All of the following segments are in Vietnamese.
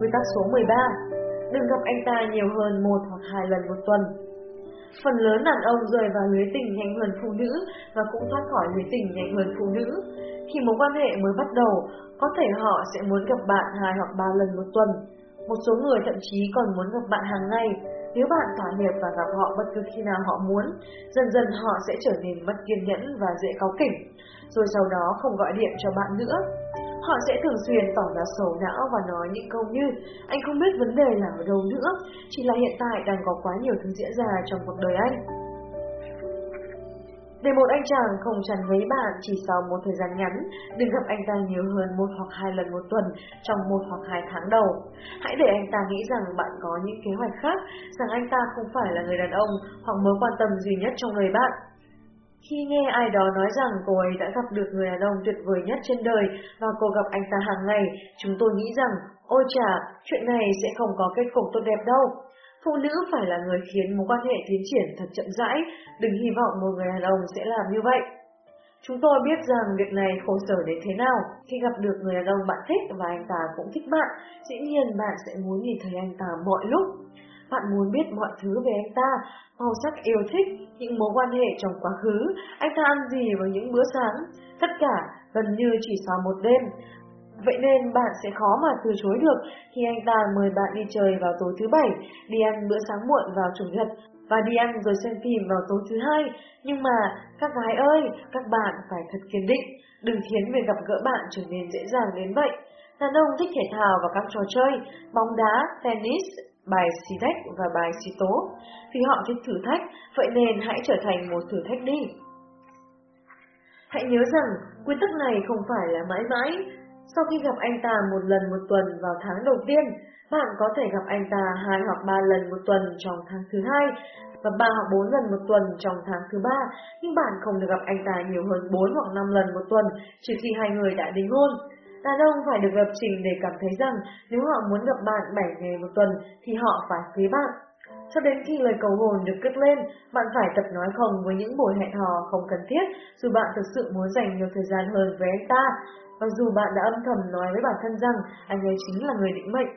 Quy tắc số 13 Đừng gặp anh ta nhiều hơn một hoặc hai lần một tuần Phần lớn đàn ông rời vào lưới tình nhanh hơn phụ nữ và cũng thoát khỏi lưới tình nhanh hơn phụ nữ. Khi mối quan hệ mới bắt đầu, có thể họ sẽ muốn gặp bạn hai hoặc ba lần một tuần. Một số người thậm chí còn muốn gặp bạn hàng ngày. Nếu bạn thỏa hiệp và gặp họ bất cứ khi nào họ muốn, dần dần họ sẽ trở nên mất kiên nhẫn và dễ cáu kỉnh, rồi sau đó không gọi điện cho bạn nữa. Họ sẽ thường xuyên tỏ ra sầu não và nói những câu như Anh không biết vấn đề là ở đâu nữa, chỉ là hiện tại đang có quá nhiều thứ diễn ra trong cuộc đời anh. Để một anh chàng không chăn với bạn chỉ sau một thời gian ngắn, đừng gặp anh ta nhiều hơn một hoặc hai lần một tuần trong một hoặc hai tháng đầu. Hãy để anh ta nghĩ rằng bạn có những kế hoạch khác, rằng anh ta không phải là người đàn ông hoặc mối quan tâm duy nhất trong đời bạn. Khi nghe ai đó nói rằng cô ấy đã gặp được người đàn ông tuyệt vời nhất trên đời và cô gặp anh ta hàng ngày, chúng tôi nghĩ rằng, ôi chà, chuyện này sẽ không có kết cục tốt đẹp đâu. Phụ nữ phải là người khiến mối quan hệ tiến triển thật chậm rãi, đừng hy vọng một người đàn ông sẽ làm như vậy. Chúng tôi biết rằng việc này khổ sở đến thế nào. Khi gặp được người đàn ông bạn thích và anh ta cũng thích bạn, dĩ nhiên bạn sẽ muốn nhìn thấy anh ta mọi lúc. Bạn muốn biết mọi thứ về anh ta, màu sắc yêu thích, những mối quan hệ trong quá khứ, anh ta ăn gì vào những bữa sáng, tất cả gần như chỉ sau một đêm. Vậy nên bạn sẽ khó mà từ chối được khi anh ta mời bạn đi chơi vào tối thứ bảy, đi ăn bữa sáng muộn vào chủ nhật và đi ăn rồi xem phim vào tối thứ hai. Nhưng mà, các gái ơi, các bạn phải thật kiên định, đừng khiến việc gặp gỡ bạn trở nên dễ dàng đến vậy. Đàn ông thích thể thao và các trò chơi, bóng đá, tennis, bài xì đách và bài xì tố. Vì họ thích thử thách, vậy nên hãy trở thành một thử thách đi. Hãy nhớ rằng, quy tắc này không phải là mãi mãi. Sau khi gặp anh ta một lần một tuần vào tháng đầu tiên, bạn có thể gặp anh ta hai hoặc ba lần một tuần trong tháng thứ hai và ba hoặc bốn lần một tuần trong tháng thứ ba, nhưng bạn không được gặp anh ta nhiều hơn bốn hoặc năm lần một tuần trừ khi hai người đã đính hôn. Đàn ông phải được lập trình để cảm thấy rằng nếu họ muốn gặp bạn 7 ngày một tuần thì họ phải cưới bạn. Cho đến khi lời cầu hồn được cất lên, bạn phải tập nói không với những buổi hẹn hò không cần thiết dù bạn thực sự muốn dành nhiều thời gian hơn với anh ta, và dù bạn đã âm thầm nói với bản thân rằng anh ấy chính là người định mệnh.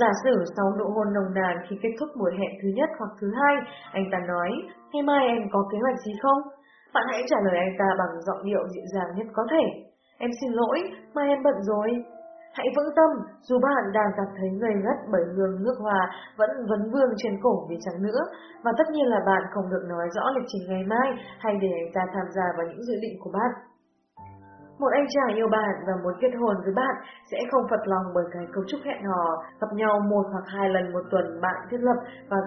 Giả sử sau nụ hôn nồng nàn khi kết thúc buổi hẹn thứ nhất hoặc thứ hai, anh ta nói, ngày mai em có kế hoạch gì không? Bạn hãy trả lời anh ta bằng giọng điệu dịu dàng nhất có thể. Em xin lỗi, mai em bận rồi. Hãy vững tâm, dù bạn đang cảm thấy ngây ngất bởi hương nước hòa vẫn vấn vương trên cổ vì chẳng nữa, và tất nhiên là bạn không được nói rõ lịch trình ngày mai hay để anh ta tham gia vào những dự định của bạn. Một anh chàng yêu bạn và muốn kết hôn với bạn sẽ không phật lòng bởi cái cấu trúc hẹn hò gặp nhau một hoặc hai lần một tuần bạn thiết lập vào,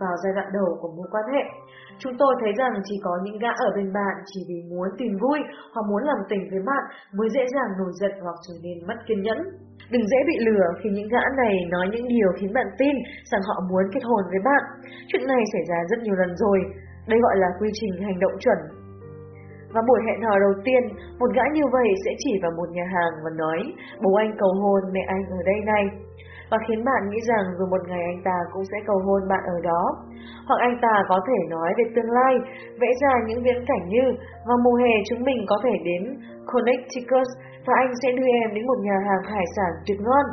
vào giai đoạn đầu của mối quan hệ. Chúng tôi thấy rằng chỉ có những gã ở bên bạn chỉ vì muốn tìm vui hoặc muốn làm tình với bạn mới dễ dàng nổi giận hoặc trở nên mất kiên nhẫn. Đừng dễ bị lừa khi những gã này nói những điều khiến bạn tin rằng họ muốn kết hôn với bạn. Chuyện này xảy ra rất nhiều lần rồi. Đây gọi là quy trình hành động chuẩn và buổi hẹn hò đầu tiên, một gã như vậy sẽ chỉ vào một nhà hàng và nói, bố anh cầu hôn mẹ anh ở đây này. Và khiến bạn nghĩ rằng dù một ngày anh ta cũng sẽ cầu hôn bạn ở đó. Hoặc anh ta có thể nói về tương lai, vẽ ra những viễn cảnh như vào mùa hè chúng mình có thể đến Connecticut và anh sẽ đưa em đến một nhà hàng hải sản tuyệt ngon.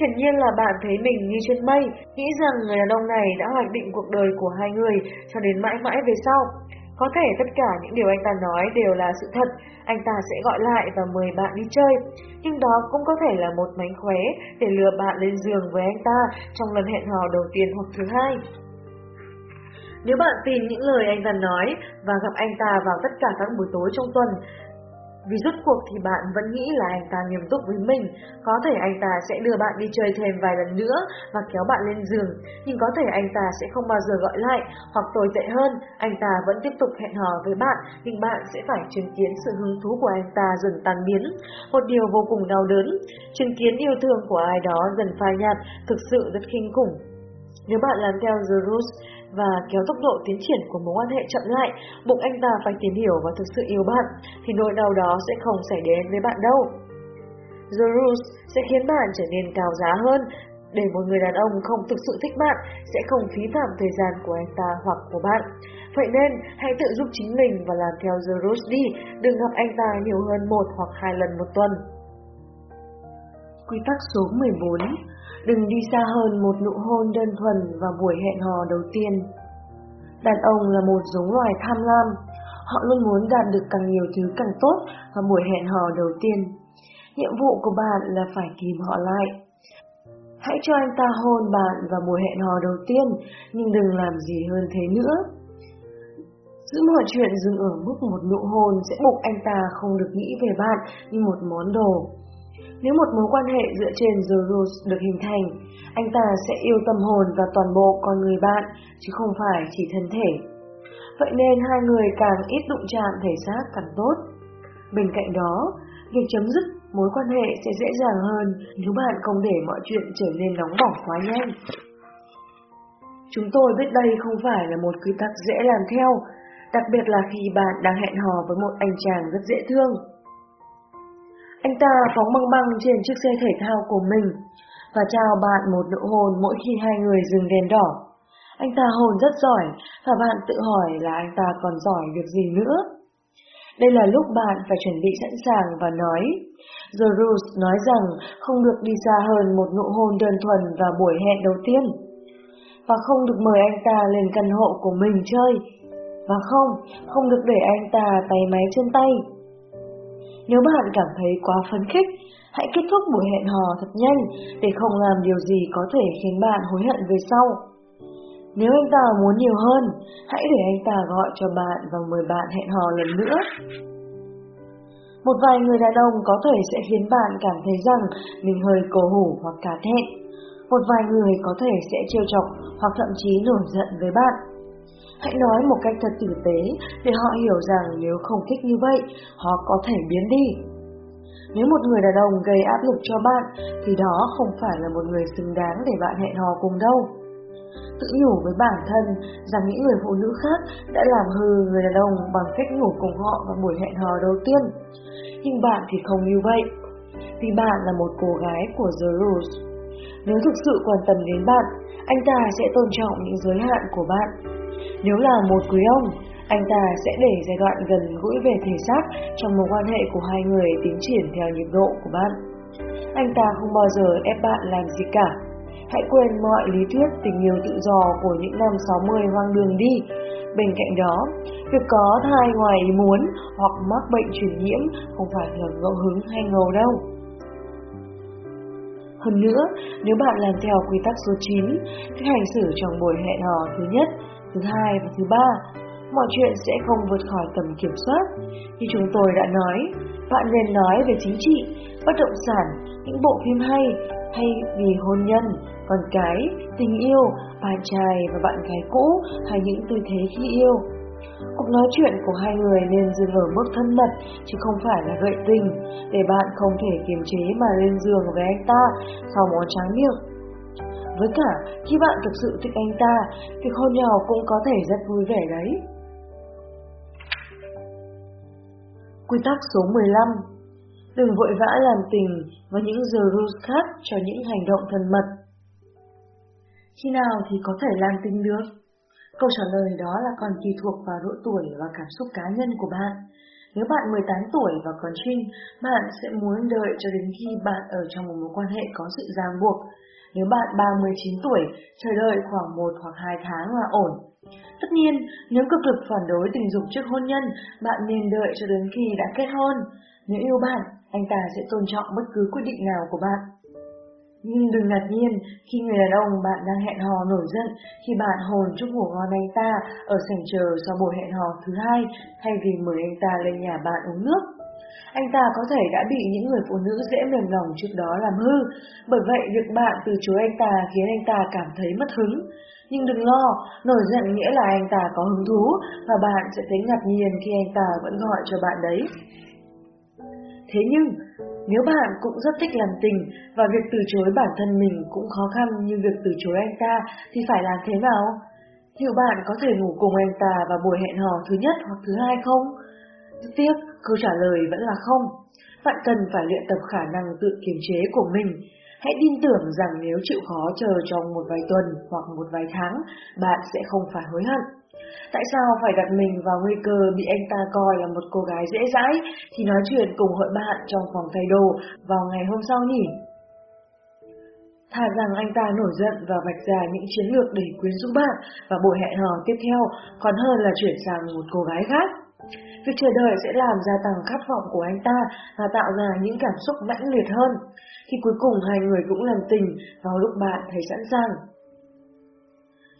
Hiển nhiên là bạn thấy mình như trên mây, nghĩ rằng người đàn ông này đã hoạch định cuộc đời của hai người cho đến mãi mãi về sau. Có thể tất cả những điều anh ta nói đều là sự thật, anh ta sẽ gọi lại và mời bạn đi chơi, nhưng đó cũng có thể là một mánh khóe để lừa bạn lên giường với anh ta trong lần hẹn hò đầu tiên hoặc thứ hai. Nếu bạn tin những lời anh ta nói và gặp anh ta vào tất cả các buổi tối trong tuần, vì rốt cuộc thì bạn vẫn nghĩ là anh ta nghiêm túc với mình, có thể anh ta sẽ đưa bạn đi chơi thêm vài lần nữa và kéo bạn lên giường, nhưng có thể anh ta sẽ không bao giờ gọi lại, hoặc tồi tệ hơn, anh ta vẫn tiếp tục hẹn hò với bạn, nhưng bạn sẽ phải chứng kiến sự hứng thú của anh ta dần tan biến, một điều vô cùng đau đớn, chứng kiến yêu thương của ai đó dần phai nhạt, thực sự rất kinh khủng. Nếu bạn làm theo The Rules và kéo tốc độ tiến triển của mối quan hệ chậm lại, buộc anh ta phải tìm hiểu và thực sự yêu bạn, thì nỗi đau đó sẽ không xảy đến với bạn đâu. The Rules sẽ khiến bạn trở nên cao giá hơn, để một người đàn ông không thực sự thích bạn sẽ không phí phạm thời gian của anh ta hoặc của bạn. Vậy nên, hãy tự giúp chính mình và làm theo The Rules đi, đừng gặp anh ta nhiều hơn một hoặc hai lần một tuần. Quy tắc số 14 Đừng đi xa hơn một nụ hôn đơn thuần vào buổi hẹn hò đầu tiên. Đàn ông là một giống loài tham lam. Họ luôn muốn đạt được càng nhiều thứ càng tốt vào buổi hẹn hò đầu tiên. Nhiệm vụ của bạn là phải kìm họ lại. Hãy cho anh ta hôn bạn vào buổi hẹn hò đầu tiên, nhưng đừng làm gì hơn thế nữa. Giữ mọi chuyện dừng ở mức một nụ hôn sẽ buộc anh ta không được nghĩ về bạn như một món đồ. Nếu một mối quan hệ dựa trên The Rules được hình thành, anh ta sẽ yêu tâm hồn và toàn bộ con người bạn, chứ không phải chỉ thân thể. Vậy nên hai người càng ít đụng chạm thể xác càng tốt. Bên cạnh đó, việc chấm dứt mối quan hệ sẽ dễ dàng hơn nếu bạn không để mọi chuyện trở nên nóng bỏng quá nhanh. Chúng tôi biết đây không phải là một quy tắc dễ làm theo, đặc biệt là khi bạn đang hẹn hò với một anh chàng rất dễ thương. Anh ta phóng băng băng trên chiếc xe thể thao của mình và trao bạn một nụ hôn mỗi khi hai người dừng đèn đỏ. Anh ta hồn rất giỏi và bạn tự hỏi là anh ta còn giỏi việc gì nữa. Đây là lúc bạn phải chuẩn bị sẵn sàng và nói. The Rules nói rằng không được đi xa hơn một nụ hôn đơn thuần vào buổi hẹn đầu tiên. Và không được mời anh ta lên căn hộ của mình chơi. Và không, không được để anh ta tay máy chân tay. Nếu bạn cảm thấy quá phấn khích, hãy kết thúc buổi hẹn hò thật nhanh để không làm điều gì có thể khiến bạn hối hận về sau. Nếu anh ta muốn nhiều hơn, hãy để anh ta gọi cho bạn và mời bạn hẹn hò lần nữa. Một vài người đàn ông có thể sẽ khiến bạn cảm thấy rằng mình hơi cổ hủ hoặc cả thẹn. Một vài người có thể sẽ trêu chọc hoặc thậm chí nổi giận với bạn. Hãy nói một cách thật tử tế để họ hiểu rằng nếu không thích như vậy, họ có thể biến đi. Nếu một người đàn ông gây áp lực cho bạn, thì đó không phải là một người xứng đáng để bạn hẹn hò cùng đâu. Tự nhủ với bản thân rằng những người phụ nữ khác đã làm hư người đàn ông bằng cách ngủ cùng họ vào buổi hẹn hò đầu tiên. Nhưng bạn thì không như vậy, vì bạn là một cô gái của The Rules. Nếu thực sự quan tâm đến bạn, anh ta sẽ tôn trọng những giới hạn của bạn nếu là một quý ông, anh ta sẽ để giai đoạn gần gũi về thể xác trong mối quan hệ của hai người tiến triển theo nhịp độ của bạn. Anh ta không bao giờ ép bạn làm gì cả. Hãy quên mọi lý thuyết tình yêu tự do của những năm 60 hoang đường đi. Bên cạnh đó, việc có thai ngoài ý muốn hoặc mắc bệnh truyền nhiễm không phải là ngẫu hứng hay ngầu đâu. Hơn nữa, nếu bạn làm theo quy tắc số 9, cách hành xử trong buổi hẹn hò thứ nhất thứ hai và thứ ba, mọi chuyện sẽ không vượt khỏi tầm kiểm soát. Như chúng tôi đã nói, bạn nên nói về chính trị, bất động sản, những bộ phim hay, hay vì hôn nhân, con cái, tình yêu, bạn trai và bạn gái cũ hay những tư thế khi yêu. Cuộc nói chuyện của hai người nên dừng ở mức thân mật chứ không phải là gợi tình để bạn không thể kiềm chế mà lên giường với anh ta sau món tráng miệng. Với cả, khi bạn thực sự thích anh ta, việc hôn nhau cũng có thể rất vui vẻ đấy. Quy tắc số 15 Đừng vội vã làm tình và những giờ rules khác cho những hành động thân mật. Khi nào thì có thể làm tình được? Câu trả lời đó là còn tùy thuộc vào độ tuổi và cảm xúc cá nhân của bạn. Nếu bạn 18 tuổi và còn trinh, bạn sẽ muốn đợi cho đến khi bạn ở trong một mối quan hệ có sự ràng buộc, nếu bạn 39 tuổi, chờ đợi khoảng 1 hoặc 2 tháng là ổn. Tất nhiên, nếu cực lực phản đối tình dục trước hôn nhân, bạn nên đợi cho đến khi đã kết hôn. Nếu yêu bạn, anh ta sẽ tôn trọng bất cứ quyết định nào của bạn. Nhưng đừng ngạc nhiên khi người đàn ông bạn đang hẹn hò nổi giận khi bạn hồn chúc ngủ ngon anh ta ở sảnh chờ sau buổi hẹn hò thứ hai thay vì mời anh ta lên nhà bạn uống nước. Anh ta có thể đã bị những người phụ nữ dễ mềm lòng trước đó làm hư, bởi vậy việc bạn từ chối anh ta khiến anh ta cảm thấy mất hứng. Nhưng đừng lo, nổi giận nghĩa là anh ta có hứng thú và bạn sẽ thấy ngạc nhiên khi anh ta vẫn gọi cho bạn đấy. Thế nhưng, nếu bạn cũng rất thích làm tình và việc từ chối bản thân mình cũng khó khăn như việc từ chối anh ta thì phải làm thế nào? Liệu bạn có thể ngủ cùng anh ta vào buổi hẹn hò thứ nhất hoặc thứ hai không? Tiếc, câu trả lời vẫn là không. Bạn cần phải luyện tập khả năng tự kiềm chế của mình. Hãy tin tưởng rằng nếu chịu khó chờ trong một vài tuần hoặc một vài tháng, bạn sẽ không phải hối hận. Tại sao phải đặt mình vào nguy cơ bị anh ta coi là một cô gái dễ dãi thì nói chuyện cùng hội bạn trong phòng thay đồ vào ngày hôm sau nhỉ? Thà rằng anh ta nổi giận và vạch ra những chiến lược để quyến rũ bạn và buổi hẹn hò tiếp theo còn hơn là chuyển sang một cô gái khác. Việc chờ đợi sẽ làm gia tăng khát vọng của anh ta và tạo ra những cảm xúc mãnh liệt hơn. Khi cuối cùng hai người cũng làm tình vào lúc bạn thấy sẵn sàng.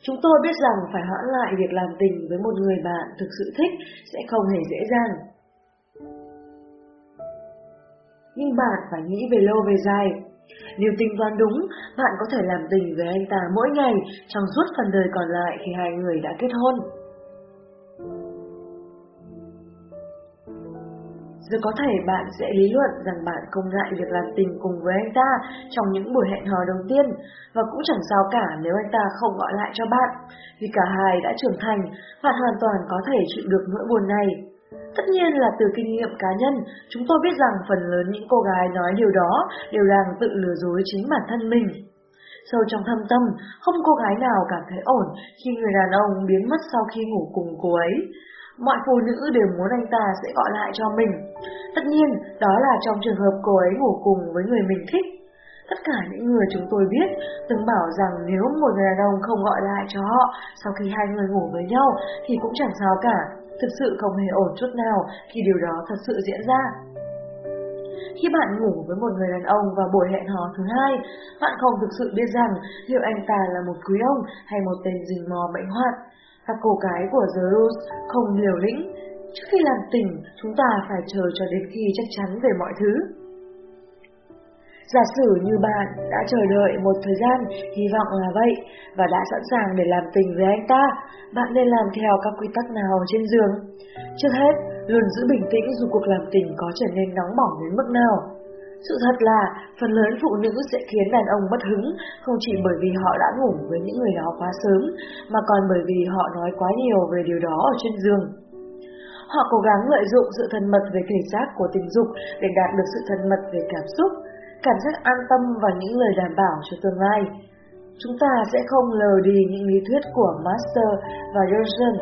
Chúng tôi biết rằng phải hoãn lại việc làm tình với một người bạn thực sự thích sẽ không hề dễ dàng. Nhưng bạn phải nghĩ về lâu về dài. Nếu tính toán đúng, bạn có thể làm tình với anh ta mỗi ngày trong suốt phần đời còn lại khi hai người đã kết hôn. Rồi có thể bạn sẽ lý luận rằng bạn không ngại việc làm tình cùng với anh ta trong những buổi hẹn hò đầu tiên, và cũng chẳng sao cả nếu anh ta không gọi lại cho bạn, vì cả hai đã trưởng thành, bạn hoàn toàn có thể chịu được nỗi buồn này. Tất nhiên là từ kinh nghiệm cá nhân, chúng tôi biết rằng phần lớn những cô gái nói điều đó đều đang tự lừa dối chính bản thân mình. Sâu trong thâm tâm, không cô gái nào cảm thấy ổn khi người đàn ông biến mất sau khi ngủ cùng cô ấy. Mọi phụ nữ đều muốn anh ta sẽ gọi lại cho mình. Tất nhiên, đó là trong trường hợp cô ấy ngủ cùng với người mình thích. Tất cả những người chúng tôi biết từng bảo rằng nếu một người đàn ông không gọi lại cho họ sau khi hai người ngủ với nhau thì cũng chẳng sao cả, thực sự không hề ổn chút nào khi điều đó thật sự diễn ra. Khi bạn ngủ với một người đàn ông vào buổi hẹn hò thứ hai, bạn không thực sự biết rằng liệu anh ta là một quý ông hay một tên rình mò bệnh hoạn. Các cô gái của The Rose không liều lĩnh. Trước khi làm tình, chúng ta phải chờ cho đến khi chắc chắn về mọi thứ. Giả sử như bạn đã chờ đợi một thời gian, hy vọng là vậy, và đã sẵn sàng để làm tình với anh ta, bạn nên làm theo các quy tắc nào trên giường. Trước hết, luôn giữ bình tĩnh dù cuộc làm tình có trở nên nóng bỏng đến mức nào. Sự thật là, phần lớn phụ nữ sẽ khiến đàn ông mất hứng, không chỉ bởi vì họ đã ngủ với những người đó quá sớm, mà còn bởi vì họ nói quá nhiều về điều đó ở trên giường. Họ cố gắng lợi dụng sự thân mật về thể xác của tình dục để đạt được sự thân mật về cảm xúc, cảm giác an tâm và những lời đảm bảo cho tương lai. Chúng ta sẽ không lờ đi những lý thuyết của Master và Johnson,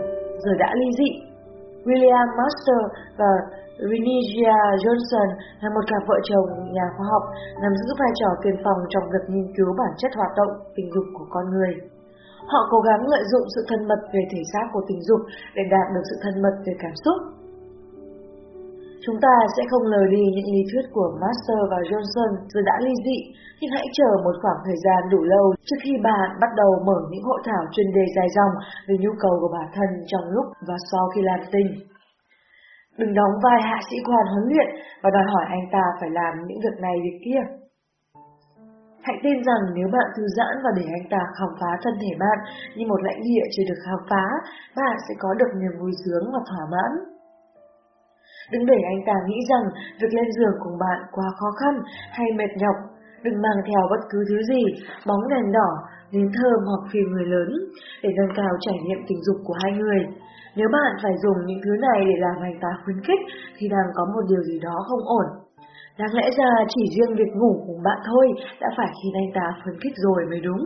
giờ đã ly dị. William Master và Renegia Johnson là một cặp vợ chồng nhà khoa học nắm giữ vai trò tiền phong trong việc nghiên cứu bản chất hoạt động tình dục của con người. Họ cố gắng lợi dụng sự thân mật về thể xác của tình dục để đạt được sự thân mật về cảm xúc. Chúng ta sẽ không lờ đi những lý thuyết của Master và Johnson dù đã ly dị, nhưng hãy chờ một khoảng thời gian đủ lâu trước khi bạn bắt đầu mở những hội thảo chuyên đề dài dòng về nhu cầu của bản thân trong lúc và sau khi làm tình. Đừng đóng vai hạ sĩ quan huấn luyện và đòi hỏi anh ta phải làm những việc này việc kia. Hãy tin rằng nếu bạn thư giãn và để anh ta khám phá thân thể bạn như một lãnh địa chưa được khám phá, bạn sẽ có được niềm vui sướng và thỏa mãn. Đừng để anh ta nghĩ rằng việc lên giường cùng bạn quá khó khăn hay mệt nhọc. Đừng mang theo bất cứ thứ gì, bóng đèn đỏ, thơm hoặc phim người lớn để nâng cao trải nghiệm tình dục của hai người. Nếu bạn phải dùng những thứ này để làm anh ta khuyến khích thì đang có một điều gì đó không ổn. Đáng lẽ ra chỉ riêng việc ngủ cùng bạn thôi đã phải khiến anh ta phấn khích rồi mới đúng.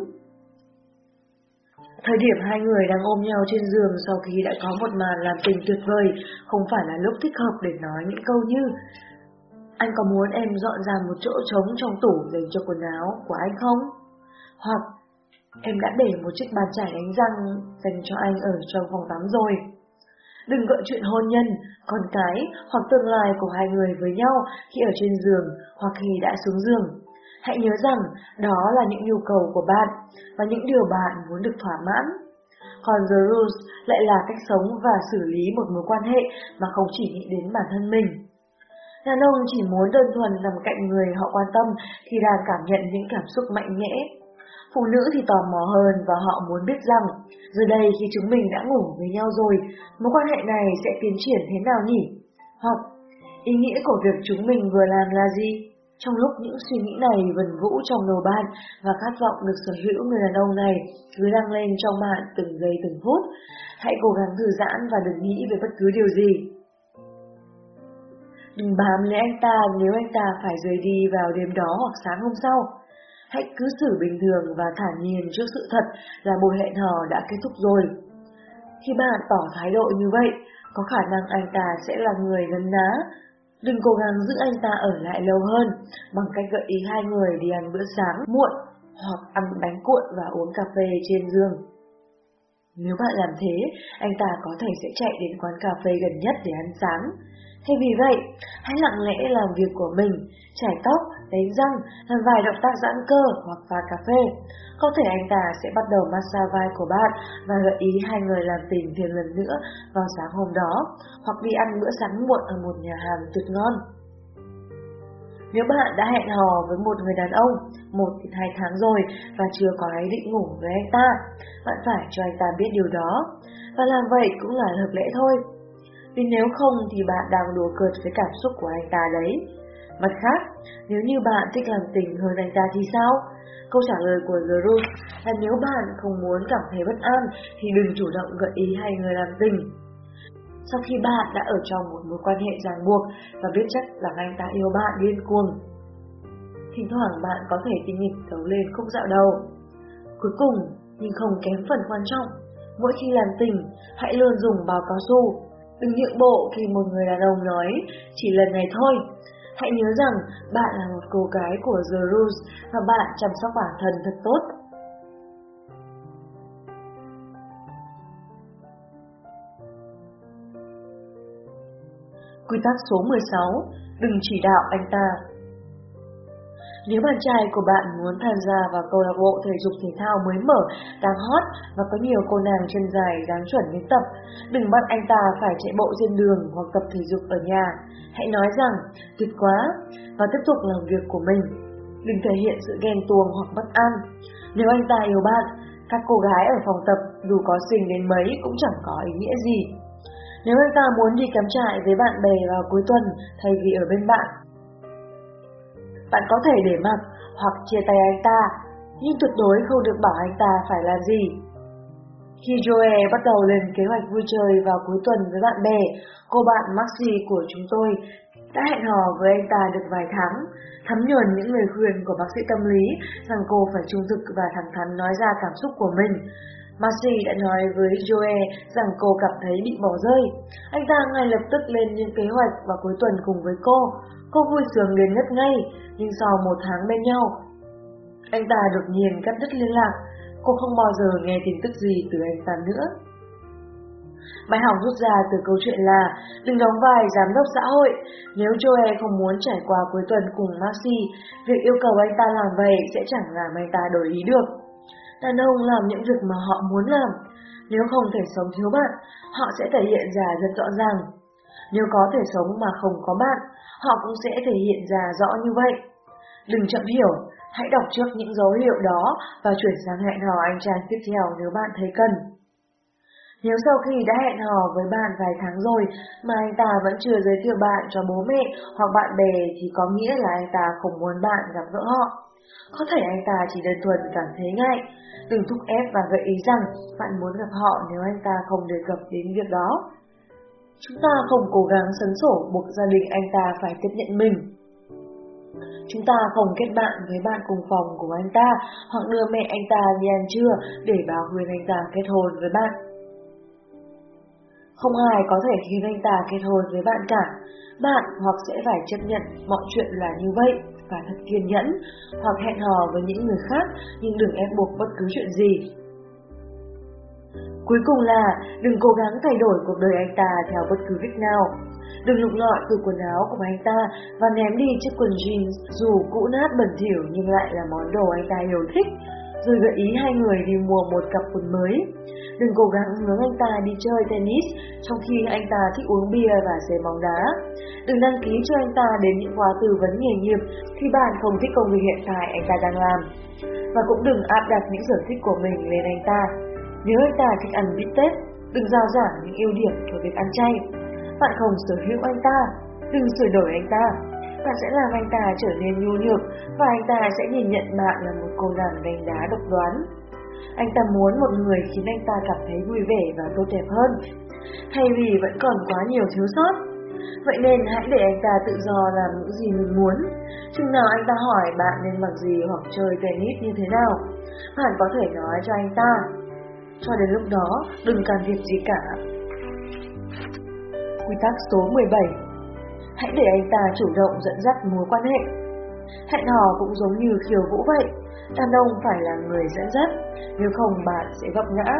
Thời điểm hai người đang ôm nhau trên giường sau khi đã có một màn làm tình tuyệt vời không phải là lúc thích hợp để nói những câu như, Anh có muốn em dọn ra một chỗ trống trong tủ dành cho quần áo của anh không? Hoặc Em đã để một chiếc bàn chải đánh răng dành cho anh ở trong phòng tắm rồi. Đừng gợi chuyện hôn nhân, con cái hoặc tương lai của hai người với nhau khi ở trên giường hoặc khi đã xuống giường. Hãy nhớ rằng đó là những nhu cầu của bạn và những điều bạn muốn được thỏa mãn. Còn The Rules lại là cách sống và xử lý một mối quan hệ mà không chỉ nghĩ đến bản thân mình. Đàn ông chỉ muốn đơn thuần nằm cạnh người họ quan tâm khi đang cảm nhận những cảm xúc mạnh mẽ. Phụ nữ thì tò mò hơn và họ muốn biết rằng, giờ đây khi chúng mình đã ngủ với nhau rồi, mối quan hệ này sẽ tiến triển thế nào nhỉ? Hoặc, ý nghĩa của việc chúng mình vừa làm là gì? Trong lúc những suy nghĩ này vần vũ trong đầu bạn và khát vọng được sở hữu người đàn ông này cứ đang lên trong bạn từng giây từng phút, hãy cố gắng thư giãn và đừng nghĩ về bất cứ điều gì. Đừng bám lấy anh ta nếu anh ta phải rời đi vào đêm đó hoặc sáng hôm sau. Hãy cứ xử bình thường và thản nhiên trước sự thật là buổi hẹn hò đã kết thúc rồi. Khi bạn tỏ thái độ như vậy, có khả năng anh ta sẽ là người nấn ná, Đừng cố gắng giữ anh ta ở lại lâu hơn bằng cách gợi ý hai người đi ăn bữa sáng muộn hoặc ăn bánh cuộn và uống cà phê trên giường. Nếu bạn làm thế, anh ta có thể sẽ chạy đến quán cà phê gần nhất để ăn sáng. Thay vì vậy, hãy lặng lẽ làm việc của mình, chải tóc, đánh răng, làm vài động tác giãn cơ hoặc pha cà phê. Có thể anh ta sẽ bắt đầu massage vai của bạn và gợi ý hai người làm tình thêm lần nữa vào sáng hôm đó, hoặc đi ăn bữa sáng muộn ở một nhà hàng tuyệt ngon. Nếu bạn đã hẹn hò với một người đàn ông một đến hai tháng rồi và chưa có ý định ngủ với anh ta, bạn phải cho anh ta biết điều đó. Và làm vậy cũng là hợp lẽ thôi. Vì nếu không thì bạn đang đùa cợt với cảm xúc của anh ta đấy. Mặt khác, nếu như bạn thích làm tình hơn anh ta thì sao? Câu trả lời của The Rose là nếu bạn không muốn cảm thấy bất an thì đừng chủ động gợi ý hay người làm tình. Sau khi bạn đã ở trong một mối quan hệ ràng buộc và biết chắc là anh ta yêu bạn điên cuồng, thỉnh thoảng bạn có thể tinh nghịch tấu lên khúc dạo đầu. Cuối cùng, nhưng không kém phần quan trọng, mỗi khi làm tình, hãy luôn dùng bao cao su. Đừng nhượng bộ khi một người đàn ông nói, chỉ lần này thôi. Hãy nhớ rằng bạn là một cô gái của The Rules và bạn chăm sóc bản thân thật tốt. Quy tắc số 16 Đừng chỉ đạo anh ta nếu bạn trai của bạn muốn tham gia vào câu lạc bộ thể dục thể thao mới mở, đang hot và có nhiều cô nàng chân dài dáng chuẩn đến tập, đừng bắt anh ta phải chạy bộ trên đường hoặc tập thể dục ở nhà. Hãy nói rằng, tuyệt quá, và tiếp tục làm việc của mình. Đừng thể hiện sự ghen tuông hoặc bất an. Nếu anh ta yêu bạn, các cô gái ở phòng tập dù có xinh đến mấy cũng chẳng có ý nghĩa gì. Nếu anh ta muốn đi cắm trại với bạn bè vào cuối tuần thay vì ở bên bạn, bạn có thể để mặc hoặc chia tay anh ta, nhưng tuyệt đối không được bảo anh ta phải làm gì. Khi Joe bắt đầu lên kế hoạch vui chơi vào cuối tuần với bạn bè, cô bạn Maxi của chúng tôi đã hẹn hò với anh ta được vài tháng, thấm nhuần những lời khuyên của bác sĩ tâm lý rằng cô phải trung thực và thẳng thắn nói ra cảm xúc của mình. Maxi đã nói với Joe rằng cô cảm thấy bị bỏ rơi. Anh ta ngay lập tức lên những kế hoạch vào cuối tuần cùng với cô. Cô vui sướng đến ngất ngay, nhưng sau một tháng bên nhau, anh ta đột nhiên cắt đứt liên lạc. Cô không bao giờ nghe tin tức gì từ anh ta nữa. Bài học rút ra từ câu chuyện là đừng đóng vai giám đốc xã hội. Nếu Joe không muốn trải qua cuối tuần cùng Maxi, việc yêu cầu anh ta làm vậy sẽ chẳng làm anh ta đổi ý được. Đàn ông làm những việc mà họ muốn làm. Nếu không thể sống thiếu bạn, họ sẽ thể hiện ra rất rõ ràng. Nếu có thể sống mà không có bạn, họ cũng sẽ thể hiện ra rõ như vậy. Đừng chậm hiểu, hãy đọc trước những dấu hiệu đó và chuyển sang hẹn hò anh chàng tiếp theo nếu bạn thấy cần. Nếu sau khi đã hẹn hò với bạn vài tháng rồi mà anh ta vẫn chưa giới thiệu bạn cho bố mẹ hoặc bạn bè thì có nghĩa là anh ta không muốn bạn gặp gỡ họ. Có thể anh ta chỉ đơn thuần cảm thấy ngại. Đừng thúc ép và gợi ý rằng bạn muốn gặp họ nếu anh ta không đề cập đến việc đó. Chúng ta không cố gắng sấn sổ buộc gia đình anh ta phải tiếp nhận mình. Chúng ta không kết bạn với bạn cùng phòng của anh ta hoặc đưa mẹ anh ta đi ăn trưa để báo khuyên anh ta kết hôn với bạn. Không ai có thể khiến anh ta kết hôn với bạn cả. Bạn hoặc sẽ phải chấp nhận mọi chuyện là như vậy và thật kiên nhẫn, hoặc hẹn hò với những người khác nhưng đừng ép buộc bất cứ chuyện gì. Cuối cùng là đừng cố gắng thay đổi cuộc đời anh ta theo bất cứ cách nào. Đừng lục lọi từ quần áo của anh ta và ném đi chiếc quần jeans dù cũ nát bẩn thỉu nhưng lại là món đồ anh ta yêu thích, rồi gợi ý hai người đi mua một cặp quần mới. Đừng cố gắng hướng anh ta đi chơi tennis trong khi anh ta thích uống bia và xem bóng đá. Đừng đăng ký cho anh ta đến những khóa tư vấn nghề nghiệp khi bạn không thích công việc hiện tại anh ta đang làm. Và cũng đừng áp đặt những sở thích của mình lên anh ta. Nếu anh ta thích ăn bít tết, đừng giao giảng những ưu điểm của việc ăn chay. Bạn không sở hữu anh ta, đừng sửa đổi anh ta. Bạn sẽ làm anh ta trở nên nhu nhược và anh ta sẽ nhìn nhận bạn là một cô nàng đánh đá độc đoán. Anh ta muốn một người khiến anh ta cảm thấy vui vẻ và tốt đẹp hơn, hay vì vẫn còn quá nhiều thiếu sót. Vậy nên hãy để anh ta tự do làm những gì mình muốn. Chừng nào anh ta hỏi bạn nên mặc gì hoặc chơi tennis như thế nào, bạn có thể nói cho anh ta. Cho đến lúc đó, đừng can thiệp gì cả. Quy tắc số 17 Hãy để anh ta chủ động dẫn dắt mối quan hệ. Hẹn hò cũng giống như khiêu vũ vậy, đàn ông phải là người dẫn dắt, nếu không bạn sẽ vấp ngã.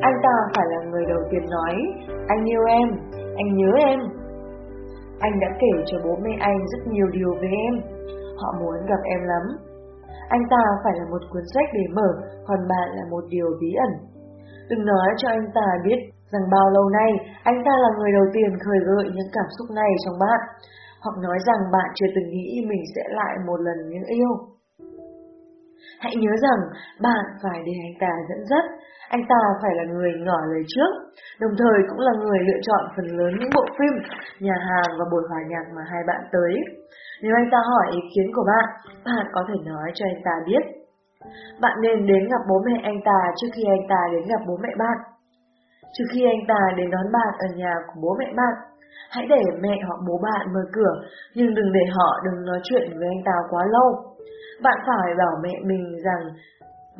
Anh ta phải là người đầu tiên nói, anh yêu em, anh nhớ em. Anh đã kể cho bố mẹ anh rất nhiều điều về em, họ muốn gặp em lắm. Anh ta phải là một cuốn sách để mở, còn bạn là một điều bí ẩn. Đừng nói cho anh ta biết rằng bao lâu nay anh ta là người đầu tiên khơi gợi những cảm xúc này trong bạn, hoặc nói rằng bạn chưa từng nghĩ mình sẽ lại một lần những yêu. Hãy nhớ rằng bạn phải để anh ta dẫn dắt, anh ta phải là người ngỏ lời trước, đồng thời cũng là người lựa chọn phần lớn những bộ phim, nhà hàng và buổi hòa nhạc mà hai bạn tới. Nếu anh ta hỏi ý kiến của bạn, bạn có thể nói cho anh ta biết. Bạn nên đến gặp bố mẹ anh ta trước khi anh ta đến gặp bố mẹ bạn. Trước khi anh ta đến đón bạn ở nhà của bố mẹ bạn, hãy để mẹ hoặc bố bạn mở cửa, nhưng đừng để họ đừng nói chuyện với anh ta quá lâu. Bạn phải bảo mẹ mình rằng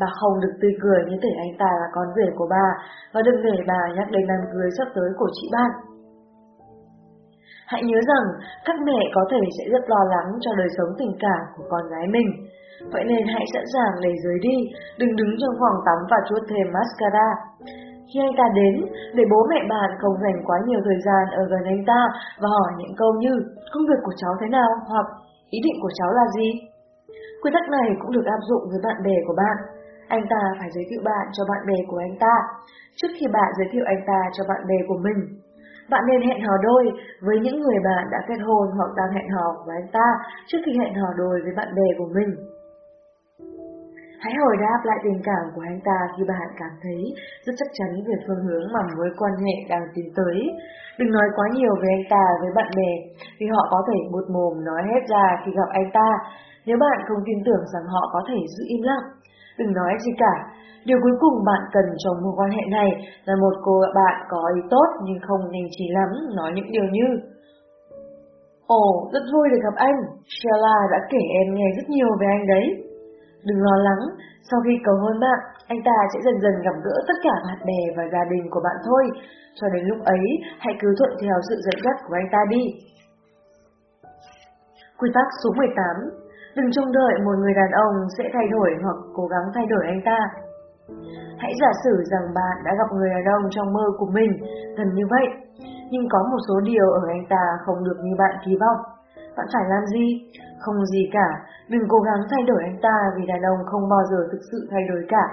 bà không được tươi cười như thể anh ta là con rể của bà, và đừng để bà nhắc đến đám cưới sắp tới của chị bạn. Hãy nhớ rằng các mẹ có thể sẽ rất lo lắng cho đời sống tình cảm của con gái mình. Vậy nên hãy sẵn sàng lấy dưới đi, đừng đứng trong phòng tắm và chuốt thêm mascara. Khi anh ta đến, để bố mẹ bạn không dành quá nhiều thời gian ở gần anh ta và hỏi những câu như công việc của cháu thế nào hoặc ý định của cháu là gì. Quy tắc này cũng được áp dụng với bạn bè của bạn. Anh ta phải giới thiệu bạn cho bạn bè của anh ta, trước khi bạn giới thiệu anh ta cho bạn bè của mình. Bạn nên hẹn hò đôi với những người bạn đã kết hôn hoặc đang hẹn hò với anh ta trước khi hẹn hò đôi với bạn bè của mình. Hãy hồi đáp lại tình cảm của anh ta khi bạn cảm thấy rất chắc chắn về phương hướng mà mối quan hệ đang tiến tới. Đừng nói quá nhiều về anh ta với bạn bè, vì họ có thể một mồm nói hết ra khi gặp anh ta. Nếu bạn không tin tưởng rằng họ có thể giữ im lặng, đừng nói gì cả. Điều cuối cùng bạn cần trong mối quan hệ này là một cô bạn có ý tốt nhưng không nhanh trí lắm nói những điều như Ồ, rất vui được gặp anh. Sheila đã kể em nghe rất nhiều về anh đấy. Đừng lo lắng, sau khi cầu hôn bạn, anh ta sẽ dần dần gặp gỡ tất cả bạn bè và gia đình của bạn thôi. Cho đến lúc ấy, hãy cứ thuận theo sự dẫn dắt của anh ta đi. Quy tắc số 18 Đừng trông đợi một người đàn ông sẽ thay đổi hoặc cố gắng thay đổi anh ta. Hãy giả sử rằng bạn đã gặp người đàn ông trong mơ của mình, gần như vậy, nhưng có một số điều ở anh ta không được như bạn kỳ vọng. Bạn phải làm gì? Không gì cả, đừng cố gắng thay đổi anh ta vì đàn ông không bao giờ thực sự thay đổi cả.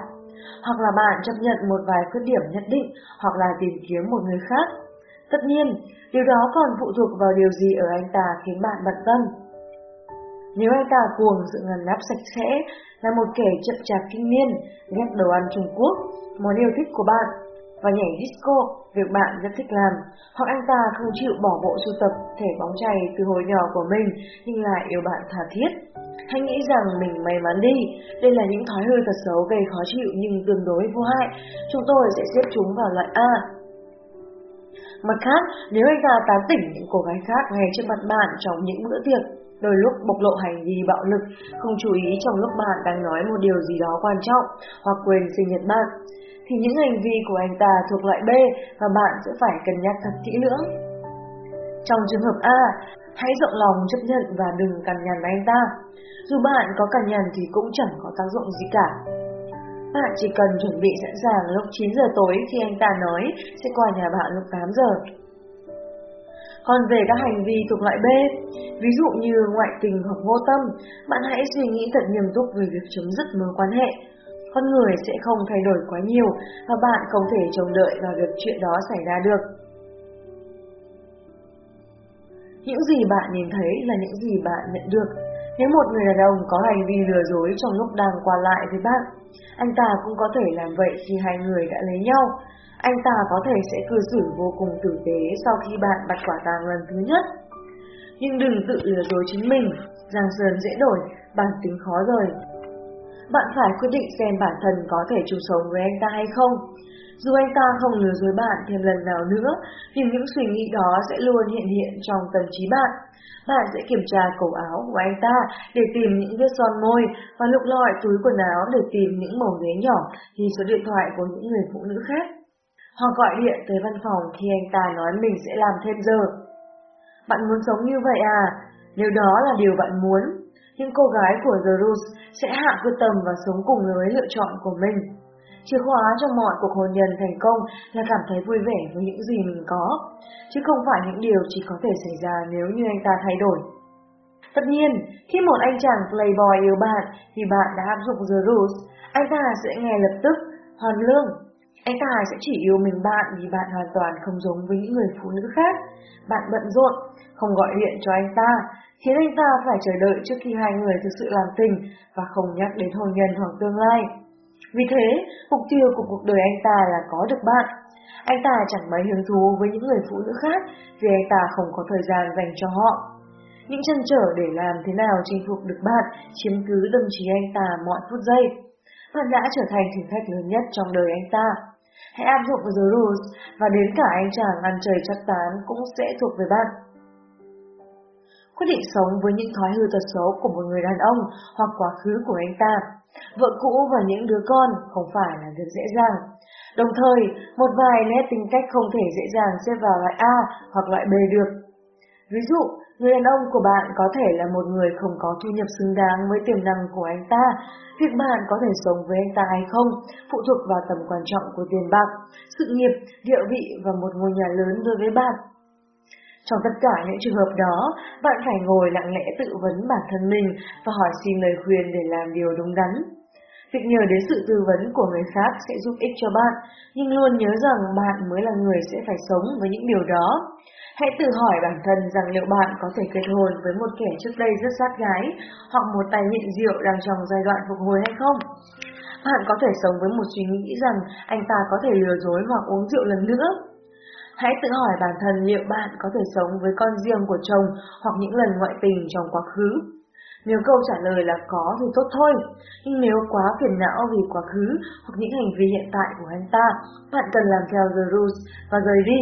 Hoặc là bạn chấp nhận một vài khuyết điểm nhất định, hoặc là tìm kiếm một người khác. Tất nhiên, điều đó còn phụ thuộc vào điều gì ở anh ta khiến bạn bận tâm. Nếu anh ta cuồng sự ngần nắp sạch sẽ, là một kẻ chậm chạp kinh niên, ghét đồ ăn Trung Quốc, món yêu thích của bạn, và nhảy disco, việc bạn rất thích làm, hoặc anh ta không chịu bỏ bộ sưu tập thể bóng chày từ hồi nhỏ của mình nhưng lại yêu bạn tha thiết. Hãy nghĩ rằng mình may mắn đi, đây là những thói hư thật xấu gây khó chịu nhưng tương đối vô hại, chúng tôi sẽ xếp chúng vào loại A. Mặt khác, nếu anh ta tán tỉnh những cô gái khác ngay trước mặt bạn trong những bữa tiệc, đôi lúc bộc lộ hành vi bạo lực, không chú ý trong lúc bạn đang nói một điều gì đó quan trọng, hoặc quên sinh nhật bạn, thì những hành vi của anh ta thuộc loại B và bạn sẽ phải cân nhắc thật kỹ nữa. Trong trường hợp A, hãy rộng lòng chấp nhận và đừng cằn nhằn anh ta. Dù bạn có cằn nhằn thì cũng chẳng có tác dụng gì cả. Bạn chỉ cần chuẩn bị sẵn sàng lúc 9 giờ tối khi anh ta nói sẽ qua nhà bạn lúc 8 giờ. Còn về các hành vi thuộc loại B, ví dụ như ngoại tình hoặc vô tâm, bạn hãy suy nghĩ thật nghiêm túc về việc chấm dứt mối quan hệ con người sẽ không thay đổi quá nhiều và bạn không thể trông đợi vào việc chuyện đó xảy ra được. Những gì bạn nhìn thấy là những gì bạn nhận được. Nếu một người đàn ông có hành vi lừa dối trong lúc đang qua lại với bạn, anh ta cũng có thể làm vậy khi hai người đã lấy nhau. Anh ta có thể sẽ cư xử vô cùng tử tế sau khi bạn bắt quả tang lần thứ nhất. Nhưng đừng tự lừa dối chính mình, giang sơn dễ đổi, bản tính khó rời bạn phải quyết định xem bản thân có thể chung sống với anh ta hay không. Dù anh ta không lừa dối bạn thêm lần nào nữa, thì những suy nghĩ đó sẽ luôn hiện hiện trong tâm trí bạn. Bạn sẽ kiểm tra cổ áo của anh ta để tìm những vết son môi và lục lọi túi quần áo để tìm những mẩu giấy nhỏ thì số điện thoại của những người phụ nữ khác. Hoặc gọi điện tới văn phòng khi anh ta nói mình sẽ làm thêm giờ. Bạn muốn sống như vậy à? Nếu đó là điều bạn muốn, những cô gái của The Rose sẽ hạ quyết tâm và sống cùng với lựa chọn của mình. Chìa khóa cho mọi cuộc hôn nhân thành công là cảm thấy vui vẻ với những gì mình có, chứ không phải những điều chỉ có thể xảy ra nếu như anh ta thay đổi. Tất nhiên, khi một anh chàng playboy yêu bạn thì bạn đã áp dụng The Rules, anh ta sẽ nghe lập tức, hoàn lương. Anh ta sẽ chỉ yêu mình bạn vì bạn hoàn toàn không giống với những người phụ nữ khác. Bạn bận rộn, không gọi điện cho anh ta, khiến anh ta phải chờ đợi trước khi hai người thực sự làm tình và không nhắc đến hôn nhân hoặc tương lai. Vì thế, mục tiêu của cuộc đời anh ta là có được bạn. Anh ta chẳng mấy hứng thú với những người phụ nữ khác vì anh ta không có thời gian dành cho họ. Những chân trở để làm thế nào chinh phục được bạn chiếm cứ tâm trí anh ta mọi phút giây. Bạn đã trở thành thử thách lớn nhất trong đời anh ta. Hãy áp dụng The Rules và đến cả anh chàng ăn trời chắc tán cũng sẽ thuộc về bạn. Quyết định sống với những thói hư tật xấu của một người đàn ông hoặc quá khứ của anh ta vợ cũ và những đứa con không phải là việc dễ dàng. Đồng thời, một vài nét tính cách không thể dễ dàng xếp vào loại A hoặc loại B được. Ví dụ, người đàn ông của bạn có thể là một người không có thu nhập xứng đáng với tiềm năng của anh ta. Việc bạn có thể sống với anh ta hay không phụ thuộc vào tầm quan trọng của tiền bạc, sự nghiệp, địa vị và một ngôi nhà lớn đối với bạn. Trong tất cả những trường hợp đó, bạn phải ngồi lặng lẽ tự vấn bản thân mình và hỏi xin lời khuyên để làm điều đúng đắn. Việc nhờ đến sự tư vấn của người khác sẽ giúp ích cho bạn, nhưng luôn nhớ rằng bạn mới là người sẽ phải sống với những điều đó. Hãy tự hỏi bản thân rằng liệu bạn có thể kết hôn với một kẻ trước đây rất sát gái, hoặc một tài nghiện rượu đang trong giai đoạn phục hồi hay không? Bạn có thể sống với một suy nghĩ rằng anh ta có thể lừa dối hoặc uống rượu lần nữa. Hãy tự hỏi bản thân liệu bạn có thể sống với con riêng của chồng hoặc những lần ngoại tình trong quá khứ. Nếu câu trả lời là có thì tốt thôi, nhưng nếu quá phiền não vì quá khứ hoặc những hành vi hiện tại của anh ta, bạn cần làm theo The Rules và rời đi.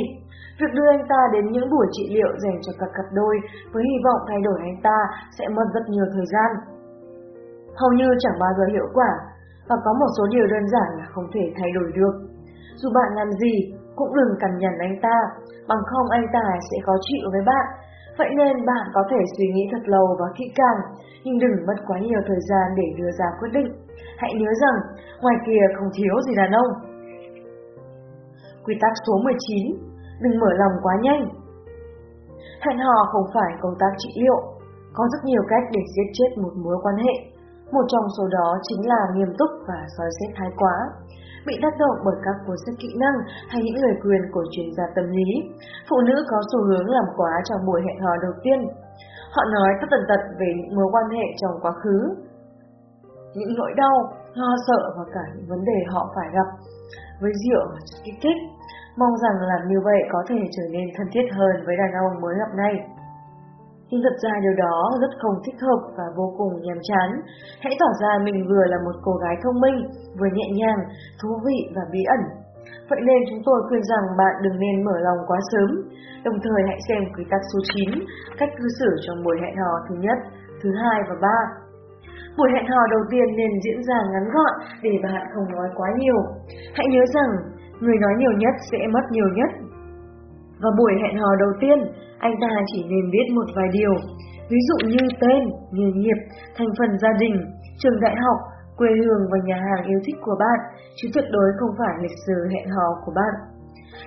Việc đưa anh ta đến những buổi trị liệu dành cho các cặp đôi với hy vọng thay đổi anh ta sẽ mất rất nhiều thời gian. Hầu như chẳng bao giờ hiệu quả, và có một số điều đơn giản là không thể thay đổi được. Dù bạn làm gì, cũng đừng cằn nhằn anh ta, bằng không anh ta sẽ khó chịu với bạn. Vậy nên bạn có thể suy nghĩ thật lâu và kỹ càng, nhưng đừng mất quá nhiều thời gian để đưa ra quyết định. Hãy nhớ rằng, ngoài kia không thiếu gì đàn ông. Quy tắc số 19. Đừng mở lòng quá nhanh. Hẹn hò không phải công tác trị liệu. Có rất nhiều cách để giết chết một mối quan hệ. Một trong số đó chính là nghiêm túc và soi xét thái quá bị tác động bởi các cuốn sách kỹ năng hay những lời khuyên của chuyên gia tâm lý. Phụ nữ có xu hướng làm quá trong buổi hẹn hò đầu tiên. Họ nói tất tần tật về những mối quan hệ trong quá khứ, những nỗi đau, lo sợ và cả những vấn đề họ phải gặp với rượu và chất kích thích. Mong rằng làm như vậy có thể trở nên thân thiết hơn với đàn ông mới gặp này. Nhưng thật ra điều đó rất không thích hợp và vô cùng nhàm chán. Hãy tỏ ra mình vừa là một cô gái thông minh, vừa nhẹ nhàng, thú vị và bí ẩn. Vậy nên chúng tôi khuyên rằng bạn đừng nên mở lòng quá sớm. Đồng thời hãy xem quy tắc số 9, cách cư xử trong buổi hẹn hò thứ nhất, thứ hai và ba. Buổi hẹn hò đầu tiên nên diễn ra ngắn gọn để bạn không nói quá nhiều. Hãy nhớ rằng, người nói nhiều nhất sẽ mất nhiều nhất. Và buổi hẹn hò đầu tiên, anh ta chỉ nên biết một vài điều, ví dụ như tên, nghề nghiệp, thành phần gia đình, trường đại học, quê hương và nhà hàng yêu thích của bạn, chứ tuyệt đối không phải lịch sử hẹn hò của bạn.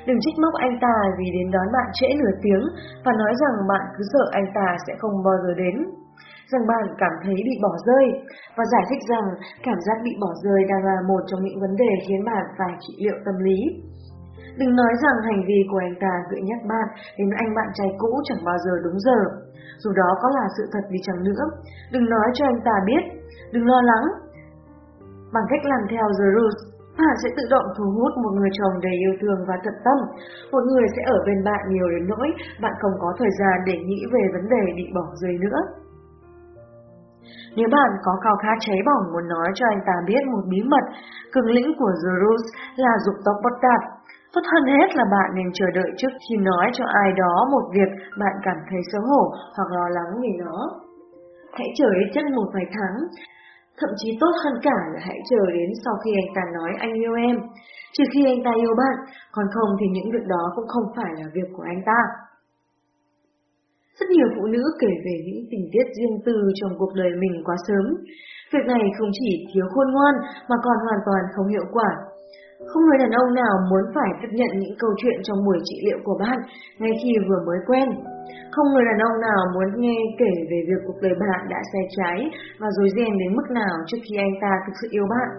Đừng trách móc anh ta vì đến đón bạn trễ nửa tiếng và nói rằng bạn cứ sợ anh ta sẽ không bao giờ đến. Rằng bạn cảm thấy bị bỏ rơi và giải thích rằng cảm giác bị bỏ rơi đang là một trong những vấn đề khiến bạn phải trị liệu tâm lý. Đừng nói rằng hành vi của anh ta gợi nhắc bạn đến anh bạn trai cũ chẳng bao giờ đúng giờ. Dù đó có là sự thật đi chăng nữa, đừng nói cho anh ta biết, đừng lo lắng. Bằng cách làm theo The Rules, bạn sẽ tự động thu hút một người chồng đầy yêu thương và tận tâm. Một người sẽ ở bên bạn nhiều đến nỗi bạn không có thời gian để nghĩ về vấn đề bị bỏ rơi nữa. Nếu bạn có khao khát cháy bỏng muốn nói cho anh ta biết một bí mật, cường lĩnh của The Rules là dục tóc bất đạt, Tốt hơn hết là bạn nên chờ đợi trước khi nói cho ai đó một việc bạn cảm thấy xấu hổ hoặc lo lắng về nó. Hãy chờ ít nhất một vài tháng, thậm chí tốt hơn cả là hãy chờ đến sau khi anh ta nói anh yêu em, trừ khi anh ta yêu bạn, còn không thì những việc đó cũng không phải là việc của anh ta. Rất nhiều phụ nữ kể về những tình tiết riêng tư trong cuộc đời mình quá sớm. Việc này không chỉ thiếu khôn ngoan mà còn hoàn toàn không hiệu quả. Không người đàn ông nào muốn phải tiếp nhận những câu chuyện trong buổi trị liệu của bạn ngay khi vừa mới quen. Không người đàn ông nào muốn nghe kể về việc cuộc đời bạn đã sai trái và dối ren đến mức nào trước khi anh ta thực sự yêu bạn.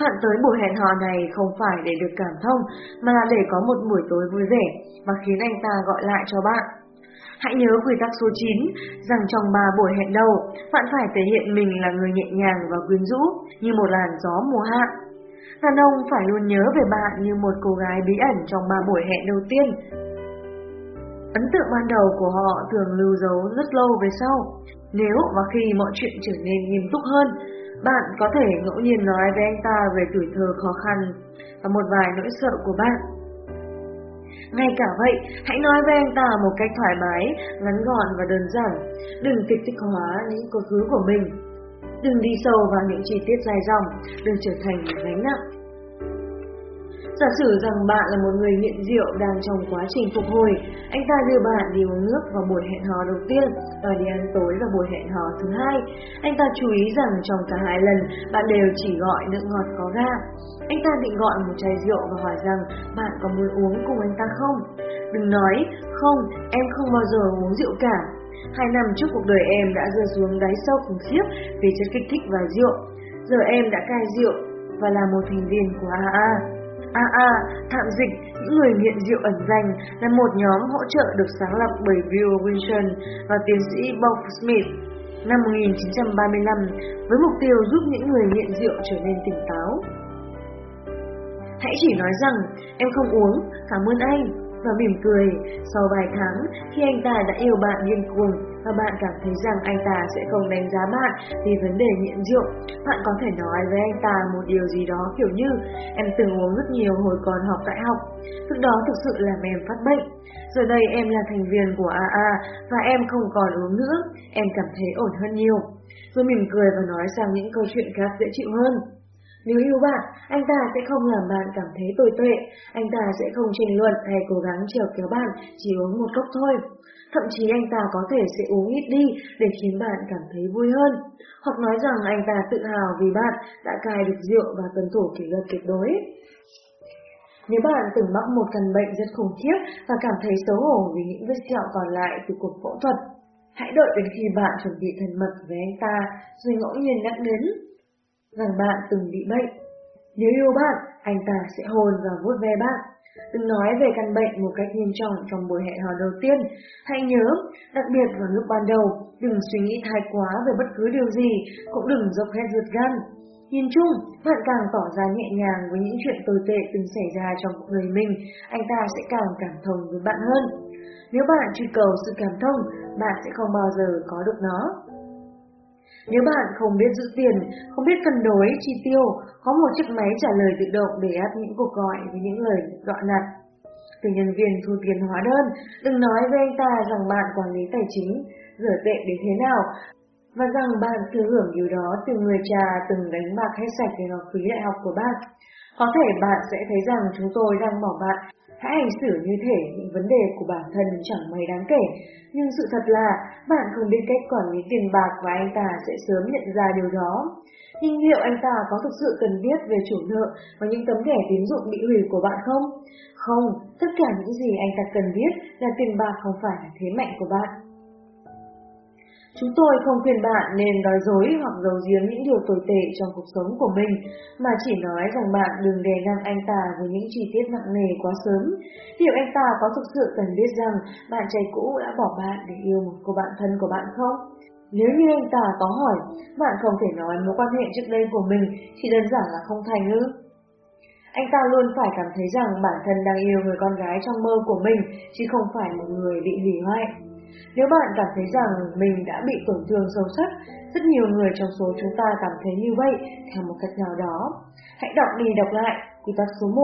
Bạn tới buổi hẹn hò này không phải để được cảm thông, mà là để có một buổi tối vui vẻ và khiến anh ta gọi lại cho bạn. Hãy nhớ quy tắc số 9 rằng trong 3 buổi hẹn đầu, bạn phải thể hiện mình là người nhẹ nhàng và quyến rũ như một làn gió mùa hạ. Đàn ông phải luôn nhớ về bạn như một cô gái bí ẩn trong ba buổi hẹn đầu tiên. Ấn tượng ban đầu của họ thường lưu dấu rất lâu về sau. Nếu và khi mọi chuyện trở nên nghiêm túc hơn, bạn có thể ngẫu nhiên nói với anh ta về tuổi thơ khó khăn và một vài nỗi sợ của bạn. Ngay cả vậy, hãy nói với anh ta một cách thoải mái, ngắn gọn và đơn giản. Đừng kịch thích hóa những quá khứ của mình. Đừng đi sâu vào những chi tiết dài dòng, đừng trở thành gánh nặng. Giả sử rằng bạn là một người nghiện rượu đang trong quá trình phục hồi, anh ta đưa bạn đi uống nước vào buổi hẹn hò đầu tiên và đi ăn tối vào buổi hẹn hò thứ hai. Anh ta chú ý rằng trong cả hai lần, bạn đều chỉ gọi nước ngọt có ga. Anh ta định gọi một chai rượu và hỏi rằng bạn có muốn uống cùng anh ta không? Đừng nói, không, em không bao giờ uống rượu cả. Hai năm trước cuộc đời em đã rơi xuống đáy sâu khủng khiếp vì chất kích thích và rượu. Giờ em đã cai rượu và là một thành viên của AA. AA, Thạm Dịch, những người nghiện rượu ẩn danh là một nhóm hỗ trợ được sáng lập bởi Bill Wilson và tiến sĩ Bob Smith năm 1935 với mục tiêu giúp những người nghiện rượu trở nên tỉnh táo. Hãy chỉ nói rằng em không uống, cảm ơn anh và mỉm cười. Sau vài tháng, khi anh ta đã yêu bạn điên cuồng và bạn cảm thấy rằng anh ta sẽ không đánh giá bạn vì vấn đề nghiện rượu, bạn có thể nói với anh ta một điều gì đó kiểu như em từng uống rất nhiều hồi còn học đại học. Lúc đó thực sự làm em phát bệnh. Giờ đây em là thành viên của AA và em không còn uống nữa, em cảm thấy ổn hơn nhiều. Rồi mỉm cười và nói sang những câu chuyện khác dễ chịu hơn. Nếu yêu bạn, anh ta sẽ không làm bạn cảm thấy tồi tệ, anh ta sẽ không tranh luận hay cố gắng trèo kéo bạn chỉ uống một cốc thôi. Thậm chí anh ta có thể sẽ uống ít đi để khiến bạn cảm thấy vui hơn, hoặc nói rằng anh ta tự hào vì bạn đã cai được rượu và tuân thủ kỷ luật tuyệt đối. Nếu bạn từng mắc một căn bệnh rất khủng khiếp và cảm thấy xấu hổ vì những vết sẹo còn lại từ cuộc phẫu thuật, hãy đợi đến khi bạn chuẩn bị thân mật với anh ta rồi ngẫu nhiên nhắc đến rằng bạn từng bị bệnh. Nếu yêu bạn, anh ta sẽ hôn và vuốt ve bạn. Đừng nói về căn bệnh một cách nghiêm trọng trong buổi hẹn hò đầu tiên. Hãy nhớ, đặc biệt vào lúc ban đầu, đừng suy nghĩ thái quá về bất cứ điều gì, cũng đừng dốc hết ruột gan. Nhìn chung, bạn càng tỏ ra nhẹ nhàng với những chuyện tồi tệ từng xảy ra trong cuộc đời mình, anh ta sẽ càng cảm thông với bạn hơn. Nếu bạn truy cầu sự cảm thông, bạn sẽ không bao giờ có được nó. Nếu bạn không biết giữ tiền, không biết cân đối, chi tiêu, có một chiếc máy trả lời tự động để áp những cuộc gọi với những lời dọa nạt. Từ nhân viên thu tiền hóa đơn, đừng nói với anh ta rằng bạn quản lý tài chính, rửa tệ đến thế nào, và rằng bạn thừa hưởng điều đó từ người cha từng đánh bạc hết sạch để học phí đại học của bạn. Có thể bạn sẽ thấy rằng chúng tôi đang bỏ bạn Hãy hành xử như thể những vấn đề của bản thân chẳng mấy đáng kể, nhưng sự thật là bạn không biết cách quản lý tiền bạc và anh ta sẽ sớm nhận ra điều đó. Nhưng liệu anh ta có thực sự cần biết về chủ nợ và những tấm thẻ tín dụng bị hủy của bạn không? Không, tất cả những gì anh ta cần biết là tiền bạc không phải là thế mạnh của bạn. Chúng tôi không khuyên bạn nên nói dối hoặc giấu giếm những điều tồi tệ trong cuộc sống của mình, mà chỉ nói rằng bạn đừng đè nặng anh ta với những chi tiết nặng nề quá sớm. Liệu anh ta có thực sự cần biết rằng bạn trai cũ đã bỏ bạn để yêu một cô bạn thân của bạn không? Nếu như anh ta có hỏi, bạn không thể nói mối quan hệ trước đây của mình chỉ đơn giản là không thành ư? Anh ta luôn phải cảm thấy rằng bản thân đang yêu người con gái trong mơ của mình, chứ không phải một người bị hủy hoại. Nếu bạn cảm thấy rằng mình đã bị tổn thương sâu sắc, rất nhiều người trong số chúng ta cảm thấy như vậy theo một cách nào đó. Hãy đọc đi đọc lại quy tắc số 1.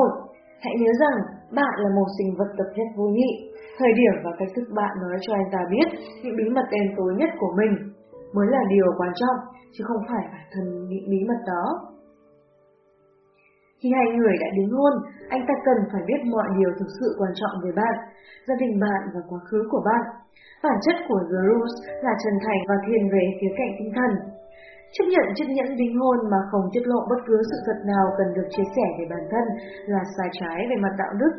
Hãy nhớ rằng bạn là một sinh vật tập nhất vô nhị. Thời điểm và cách thức bạn nói cho anh ta biết những bí mật đen tối nhất của mình mới là điều quan trọng, chứ không phải bản thân những bí mật đó. Khi hai người đã đính hôn, anh ta cần phải biết mọi điều thực sự quan trọng về bạn, gia đình bạn và quá khứ của bạn. Bản chất của The Rules là chân thành và thiên về khía cạnh tinh thần. Chấp nhận chiếc nhẫn đính hôn mà không tiết lộ bất cứ sự thật nào cần được chia sẻ về bản thân là sai trái về mặt đạo đức.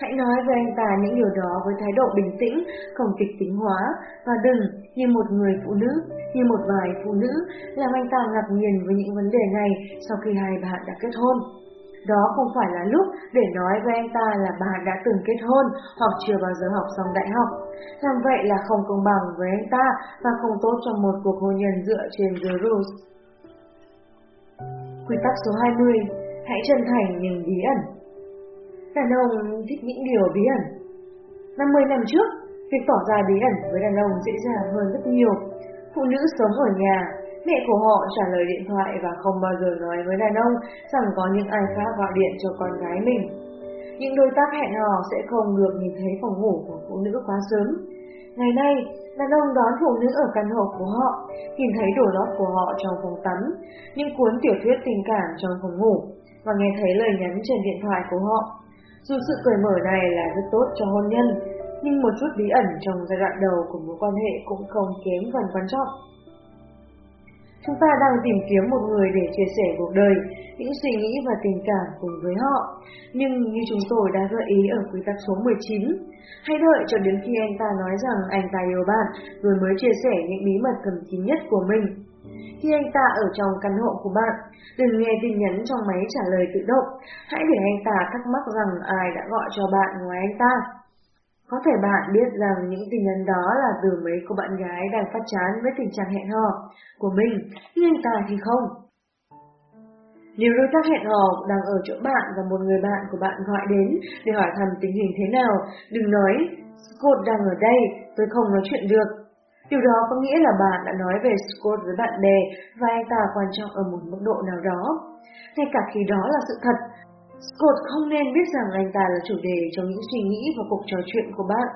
Hãy nói với anh ta những điều đó với thái độ bình tĩnh, không kịch tính hóa, và đừng, như một người phụ nữ, như một vài phụ nữ, làm anh ta ngạc nhiên với những vấn đề này sau khi hai bạn đã kết hôn. Đó không phải là lúc để nói với anh ta là bạn đã từng kết hôn hoặc chưa bao giờ học xong đại học. Làm vậy là không công bằng với anh ta và không tốt cho một cuộc hôn nhân dựa trên The Rules. Quy tắc số 20. Hãy chân thành nhưng bí ẩn. Đàn ông thích những điều bí ẩn. 50 năm trước, việc tỏ ra bí ẩn với đàn ông dễ dàng hơn rất nhiều. Phụ nữ sống ở nhà, mẹ của họ trả lời điện thoại và không bao giờ nói với đàn ông rằng có những ai khác gọi điện cho con gái mình. Những đối tác hẹn hò sẽ không được nhìn thấy phòng ngủ của phụ nữ quá sớm. Ngày nay, đàn ông đón phụ nữ ở căn hộ của họ, nhìn thấy đồ lót của họ trong phòng tắm, những cuốn tiểu thuyết tình cảm trong phòng ngủ, và nghe thấy lời nhắn trên điện thoại của họ. Dù sự cởi mở này là rất tốt cho hôn nhân, nhưng một chút bí ẩn trong giai đoạn đầu của mối quan hệ cũng không kém phần quan trọng. Chúng ta đang tìm kiếm một người để chia sẻ cuộc đời, những suy nghĩ và tình cảm cùng với họ. Nhưng như chúng tôi đã gợi ý ở quy tắc số 19, hãy đợi cho đến khi anh ta nói rằng anh ta yêu bạn, rồi mới chia sẻ những bí mật thầm kín nhất của mình. Khi anh ta ở trong căn hộ của bạn, đừng nghe tin nhắn trong máy trả lời tự động. Hãy để anh ta thắc mắc rằng ai đã gọi cho bạn ngoài anh ta. Có thể bạn biết rằng những tin nhắn đó là từ mấy cô bạn gái đang phát chán với tình trạng hẹn hò của mình, nhưng anh ta thì không. Nếu đối tác hẹn hò đang ở chỗ bạn và một người bạn của bạn gọi đến để hỏi thăm tình hình thế nào, đừng nói, Scott đang ở đây, tôi không nói chuyện được. Điều đó có nghĩa là bạn đã nói về Scott với bạn bè và anh ta quan trọng ở một mức độ nào đó. Ngay cả khi đó là sự thật, Scott không nên biết rằng anh ta là chủ đề trong những suy nghĩ và cuộc trò chuyện của bạn.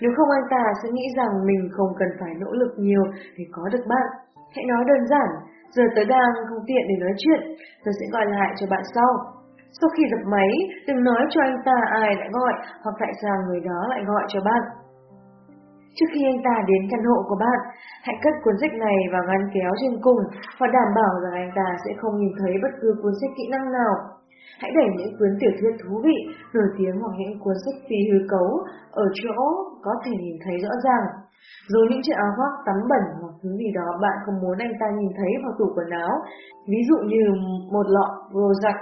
Nếu không anh ta sẽ nghĩ rằng mình không cần phải nỗ lực nhiều để có được bạn. Hãy nói đơn giản, giờ tớ đang không tiện để nói chuyện, tớ sẽ gọi lại cho bạn sau. Sau khi dập máy, đừng nói cho anh ta ai đã gọi hoặc tại sao người đó lại gọi cho bạn. Trước khi anh ta đến căn hộ của bạn, hãy cất cuốn sách này vào ngăn kéo trên cùng và đảm bảo rằng anh ta sẽ không nhìn thấy bất cứ cuốn sách kỹ năng nào. Hãy để những cuốn tiểu thuyết thú vị, nổi tiếng hoặc những cuốn sách phi hư cấu ở chỗ có thể nhìn thấy rõ ràng. Dù những chiếc áo khoác tắm bẩn hoặc thứ gì đó bạn không muốn anh ta nhìn thấy vào tủ quần áo, ví dụ như một lọ Prozac.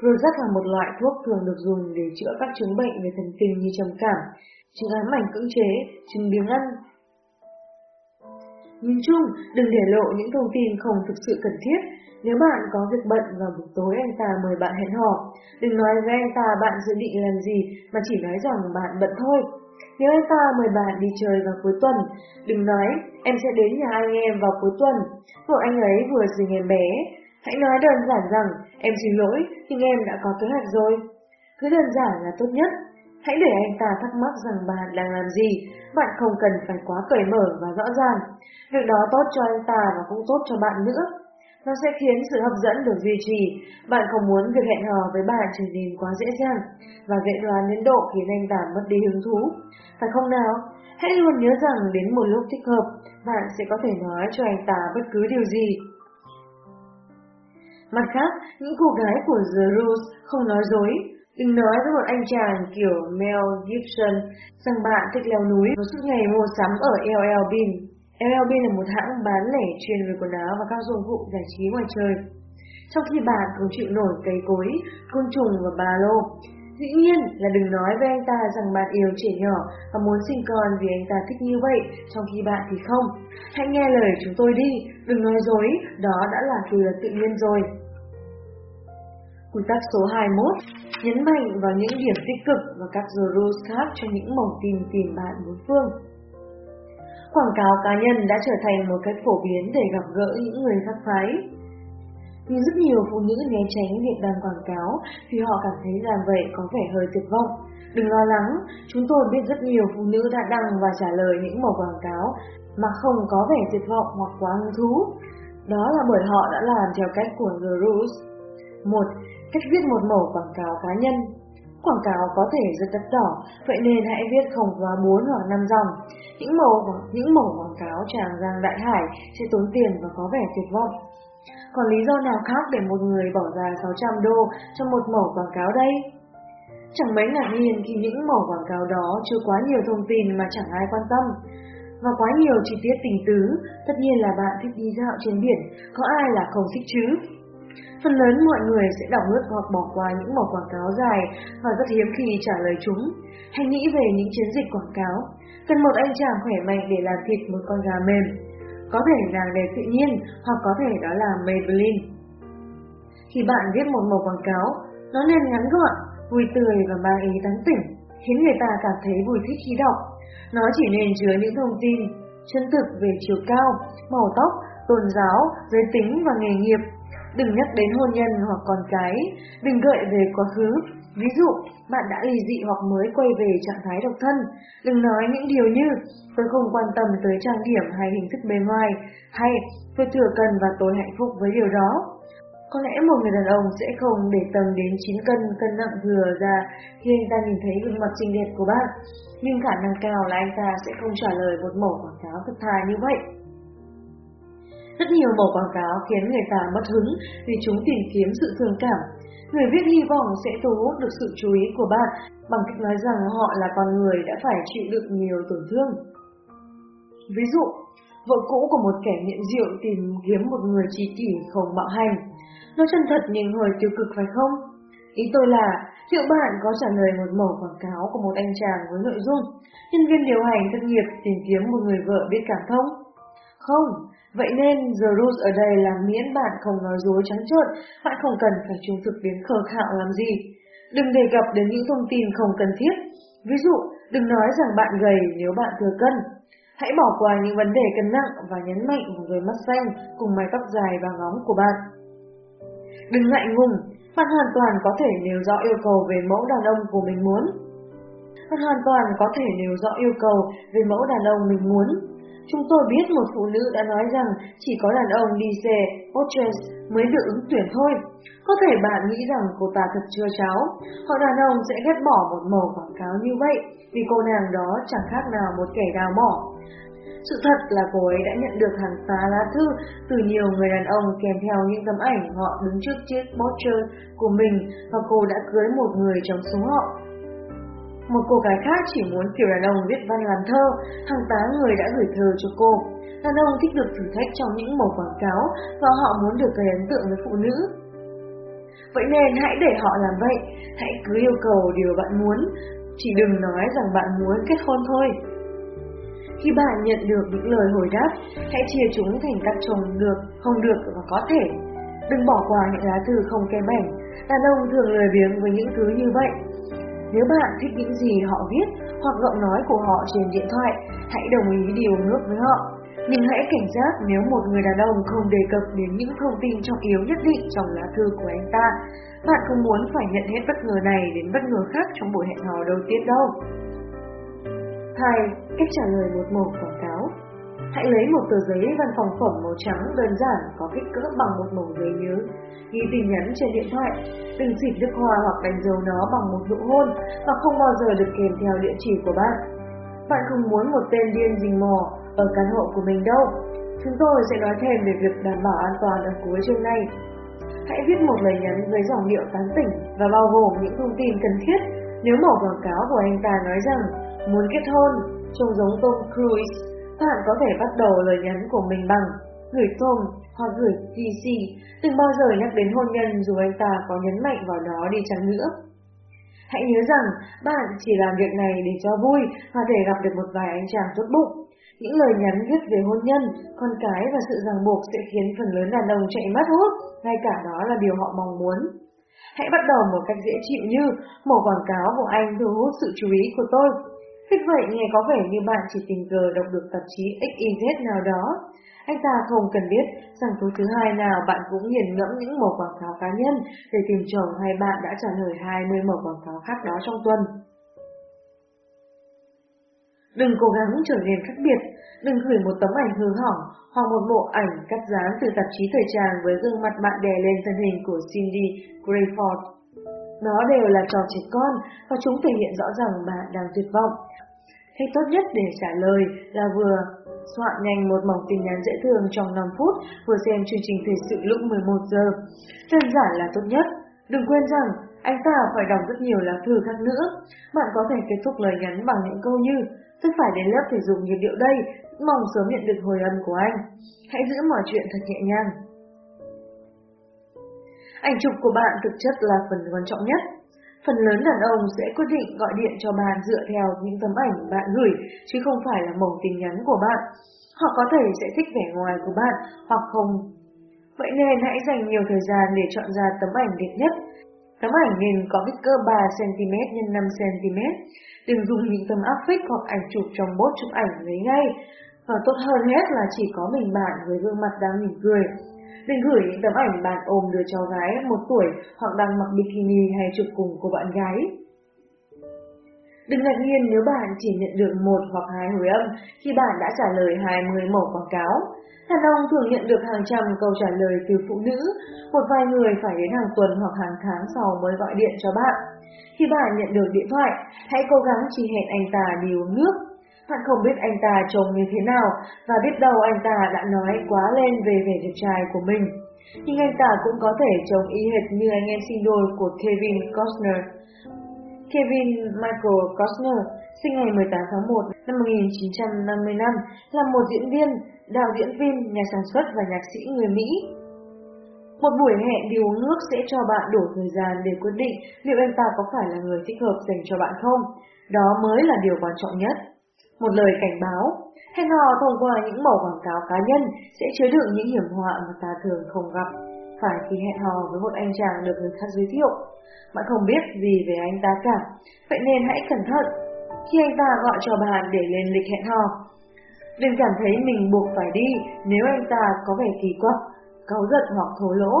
Prozac là một loại thuốc thường được dùng để chữa các chứng bệnh về thần kinh như trầm cảm, chứng ám ảnh cưỡng chế, chứng biếng ăn. Nhìn chung, đừng để lộ những thông tin không thực sự cần thiết. Nếu bạn có việc bận vào buổi tối anh ta mời bạn hẹn hò, đừng nói với anh ta bạn dự định làm gì mà chỉ nói rằng bạn bận thôi. Nếu anh ta mời bạn đi chơi vào cuối tuần, đừng nói em sẽ đến nhà anh em vào cuối tuần, vợ anh ấy vừa sinh em bé. Hãy nói đơn giản rằng em xin lỗi nhưng em đã có kế hoạch rồi. Cứ đơn giản là tốt nhất. Hãy để anh ta thắc mắc rằng bạn đang làm gì, bạn không cần phải quá cởi mở và rõ ràng. Việc đó tốt cho anh ta và cũng tốt cho bạn nữa. Nó sẽ khiến sự hấp dẫn được duy trì. Bạn không muốn việc hẹn hò với bạn trở nên quá dễ dàng và dễ đoán đến độ khiến anh ta mất đi hứng thú. Phải không nào? Hãy luôn nhớ rằng đến một lúc thích hợp, bạn sẽ có thể nói cho anh ta bất cứ điều gì. Mặt khác, những cô gái của The Rose không nói dối. Đừng nói với một anh chàng kiểu Mel Gibson rằng bạn thích leo núi và suốt ngày mua sắm ở LL Bean. LL Bean là một hãng bán lẻ chuyên về quần áo và các dụng cụ giải trí ngoài trời. Trong khi bạn không chịu nổi cây cối, côn trùng và ba lô, dĩ nhiên là đừng nói với anh ta rằng bạn yêu trẻ nhỏ và muốn sinh con vì anh ta thích như vậy, trong khi bạn thì không. Hãy nghe lời chúng tôi đi, đừng nói dối, đó đã là quy luật tự nhiên rồi. Quy tắc số 21 Nhấn mạnh vào những điểm tích cực và các the rules khác cho những mỏng tin tìm bạn đối phương. Quảng cáo cá nhân đã trở thành một cách phổ biến để gặp gỡ những người khác phái. Nhưng rất nhiều phụ nữ né tránh việc đăng quảng cáo vì họ cảm thấy làm vậy có vẻ hơi tuyệt vọng. Đừng lo lắng, chúng tôi biết rất nhiều phụ nữ đã đăng và trả lời những mẫu quảng cáo mà không có vẻ tuyệt vọng hoặc quá hứng thú. Đó là bởi họ đã làm theo cách của The Rules. 1. Cách viết một mẫu quảng cáo cá nhân Quảng cáo có thể rất đắt đỏ, vậy nên hãy viết không quá 4 hoặc 5 dòng. Những mẫu những mẫu quảng cáo tràn giang đại hải sẽ tốn tiền và có vẻ tuyệt vọng. Còn lý do nào khác để một người bỏ ra 600 đô cho một mẫu quảng cáo đây? Chẳng mấy ngạc nhiên khi những mẫu quảng cáo đó chứa quá nhiều thông tin mà chẳng ai quan tâm. Và quá nhiều chi tiết tình tứ, tất nhiên là bạn thích đi dạo trên biển, có ai là không thích chứ? Phần lớn mọi người sẽ đọc lướt hoặc bỏ qua những mẫu quảng cáo dài và rất hiếm khi trả lời chúng. Hãy nghĩ về những chiến dịch quảng cáo. Cần một anh chàng khỏe mạnh để làm thịt một con gà mềm. Có thể nàng đẹp tự nhiên hoặc có thể đó là Maybelline. Khi bạn viết một mẫu quảng cáo, nó nên ngắn gọn, vui tươi và mang ý tán tỉnh, khiến người ta cảm thấy vui thích khi đọc. Nó chỉ nên chứa những thông tin chân thực về chiều cao, màu tóc, tôn giáo, giới tính và nghề nghiệp. Đừng nhắc đến hôn nhân hoặc con cái, đừng gợi về quá khứ. Ví dụ, bạn đã ly dị hoặc mới quay về trạng thái độc thân. Đừng nói những điều như tôi không quan tâm tới trang điểm hay hình thức bề ngoài, hay tôi thừa cần và tôi hạnh phúc với điều đó. Có lẽ một người đàn ông sẽ không để tâm đến 9 cân cân nặng thừa ra khi anh ta nhìn thấy gương mặt xinh đẹp của bạn, nhưng khả năng cao là anh ta sẽ không trả lời một mẫu quảng cáo thật thà như vậy. Rất nhiều mẫu quảng cáo khiến người ta mất hứng vì chúng tìm kiếm sự thương cảm. Người viết hy vọng sẽ thu hút được sự chú ý của bạn bằng cách nói rằng họ là con người đã phải chịu đựng nhiều tổn thương. Ví dụ, vợ cũ của một kẻ nghiện rượu tìm kiếm một người trí kỷ không bạo hành. Nó chân thật nhưng hơi tiêu cực phải không? Ý tôi là, liệu bạn có trả lời một mẫu quảng cáo của một anh chàng với nội dung nhân viên điều hành thất nghiệp tìm kiếm một người vợ biết cảm thông? Không, vậy nên The Rules ở đây là miễn bạn không nói dối trắng trợn, bạn không cần phải trung thực đến khờ khạo làm gì. Đừng đề cập đến những thông tin không cần thiết. Ví dụ, đừng nói rằng bạn gầy nếu bạn thừa cân. Hãy bỏ qua những vấn đề cân nặng và nhấn mạnh vào người mắt xanh cùng mái tóc dài và ngóng của bạn. Đừng ngại ngùng, bạn hoàn toàn có thể nêu rõ yêu cầu về mẫu đàn ông của mình muốn. Bạn hoàn toàn có thể nêu rõ yêu cầu về mẫu đàn ông mình muốn. Chúng tôi biết một phụ nữ đã nói rằng chỉ có đàn ông đi xe Porsche mới được ứng tuyển thôi. Có thể bạn nghĩ rằng cô ta thật chưa cháu. Họ đàn ông sẽ ghét bỏ một màu quảng cáo như vậy, vì cô nàng đó chẳng khác nào một kẻ đào mỏ. Sự thật là cô ấy đã nhận được hàng tá lá thư từ nhiều người đàn ông kèm theo những tấm ảnh họ đứng trước chiếc Porsche của mình và cô đã cưới một người trong số họ. Một cô gái khác chỉ muốn kiểu đàn ông viết văn làm thơ, hàng tá người đã gửi thơ cho cô. Đàn ông thích được thử thách trong những màu quảng cáo và họ muốn được gây ấn tượng với phụ nữ. Vậy nên hãy để họ làm vậy, hãy cứ yêu cầu điều bạn muốn, chỉ đừng nói rằng bạn muốn kết hôn thôi. Khi bạn nhận được những lời hồi đáp, hãy chia chúng thành các chồng được, không được và có thể. Đừng bỏ qua những lá thư không kém ảnh, đàn ông thường lười biếng với những thứ như vậy. Nếu bạn thích những gì họ viết hoặc giọng nói của họ trên điện thoại, hãy đồng ý điều nước với họ. Nhưng hãy cảnh giác nếu một người đàn ông không đề cập đến những thông tin trọng yếu nhất định trong lá thư của anh ta. Bạn không muốn phải nhận hết bất ngờ này đến bất ngờ khác trong buổi hẹn hò đầu tiên đâu. 2. Cách trả lời một mẫu quảng cáo Hãy lấy một tờ giấy văn phòng phẩm màu trắng đơn giản có kích cỡ bằng một mẩu giấy nhớ, ghi tin nhắn trên điện thoại, đừng xịt nước hoa hoặc đánh dấu nó bằng một nụ hôn và không bao giờ được kèm theo địa chỉ của bạn. Bạn không muốn một tên điên rình mò ở căn hộ của mình đâu. Chúng tôi sẽ nói thêm về việc đảm bảo an toàn ở cuối chương này. Hãy viết một lời nhắn với dòng điệu tán tỉnh và bao gồm những thông tin cần thiết nếu mẫu quảng cáo của anh ta nói rằng muốn kết hôn, trông giống Tom Cruise, bạn có thể bắt đầu lời nhắn của mình bằng gửi Tom hoặc gửi TC, đừng bao giờ nhắc đến hôn nhân dù anh ta có nhấn mạnh vào nó đi chăng nữa. Hãy nhớ rằng bạn chỉ làm việc này để cho vui và để gặp được một vài anh chàng tốt bụng. Những lời nhắn viết về hôn nhân, con cái và sự ràng buộc sẽ khiến phần lớn đàn ông chạy mất hút, ngay cả đó là điều họ mong muốn. Hãy bắt đầu một cách dễ chịu như một quảng cáo của anh thu hút sự chú ý của tôi thế vậy nghe có vẻ như bạn chỉ tình cờ đọc được tạp chí XYZ nào đó. Anh ta không cần biết rằng tối thứ hai nào bạn cũng nghiền ngẫm những mẫu quảng cáo cá nhân để tìm chồng hay bạn đã trả lời 20 mẫu quảng cáo khác đó trong tuần. Đừng cố gắng trở nên khác biệt, đừng gửi một tấm ảnh hư hỏng hoặc một bộ ảnh cắt dán từ tạp chí thời trang với gương mặt bạn đè lên thân hình của Cindy Grayford. Nó đều là trò trẻ con và chúng thể hiện rõ ràng bạn đang tuyệt vọng. Cách tốt nhất để trả lời là vừa soạn nhanh một mỏng tin nhắn dễ thương trong 5 phút, vừa xem chương trình thời sự lúc 11 giờ. Đơn giản là tốt nhất. Đừng quên rằng, anh ta phải đọc rất nhiều lá thư khác nữa. Bạn có thể kết thúc lời nhắn bằng những câu như Tôi phải đến lớp thể dục nhịp điệu đây, mong sớm nhận được hồi âm của anh. Hãy giữ mọi chuyện thật nhẹ nhàng. Ảnh chụp của bạn thực chất là phần quan trọng nhất. Phần lớn đàn ông sẽ quyết định gọi điện cho bạn dựa theo những tấm ảnh bạn gửi, chứ không phải là mẫu tin nhắn của bạn. Họ có thể sẽ thích vẻ ngoài của bạn hoặc không. Vậy nên hãy dành nhiều thời gian để chọn ra tấm ảnh đẹp nhất. Tấm ảnh nên có kích cỡ 3cm x 5cm. Đừng dùng những tấm áp phích hoặc ảnh chụp trong bốt chụp ảnh lấy ngay. Và tốt hơn hết là chỉ có mình bạn với gương mặt đang mỉm cười, Đừng gửi những tấm ảnh bạn ôm đứa cháu gái một tuổi hoặc đang mặc bikini hay chụp cùng cô bạn gái. Đừng ngạc nhiên nếu bạn chỉ nhận được một hoặc hai hồi âm khi bạn đã trả lời 20 mẫu quảng cáo. Đàn ông thường nhận được hàng trăm câu trả lời từ phụ nữ, một vài người phải đến hàng tuần hoặc hàng tháng sau mới gọi điện cho bạn. Khi bạn nhận được điện thoại, hãy cố gắng chỉ hẹn anh ta đi uống nước bạn không biết anh ta trông như thế nào và biết đâu anh ta đã nói quá lên về vẻ đẹp trai của mình. Nhưng anh ta cũng có thể trông y hệt như anh em sinh đôi của Kevin Costner. Kevin Michael Costner, sinh ngày 18 tháng 1 năm 1955, là một diễn viên, đạo diễn phim, nhà sản xuất và nhạc sĩ người Mỹ. Một buổi hẹn đi uống nước sẽ cho bạn đủ thời gian để quyết định liệu anh ta có phải là người thích hợp dành cho bạn không. Đó mới là điều quan trọng nhất. Một lời cảnh báo, hẹn hò thông qua những mẫu quảng cáo cá nhân sẽ chứa đựng những hiểm họa mà ta thường không gặp. Phải khi hẹn hò với một anh chàng được người khác giới thiệu, bạn không biết gì về anh ta cả, vậy nên hãy cẩn thận khi anh ta gọi cho bạn để lên lịch hẹn hò. Đừng cảm thấy mình buộc phải đi nếu anh ta có vẻ kỳ quặc, cáu giận hoặc thô lỗ.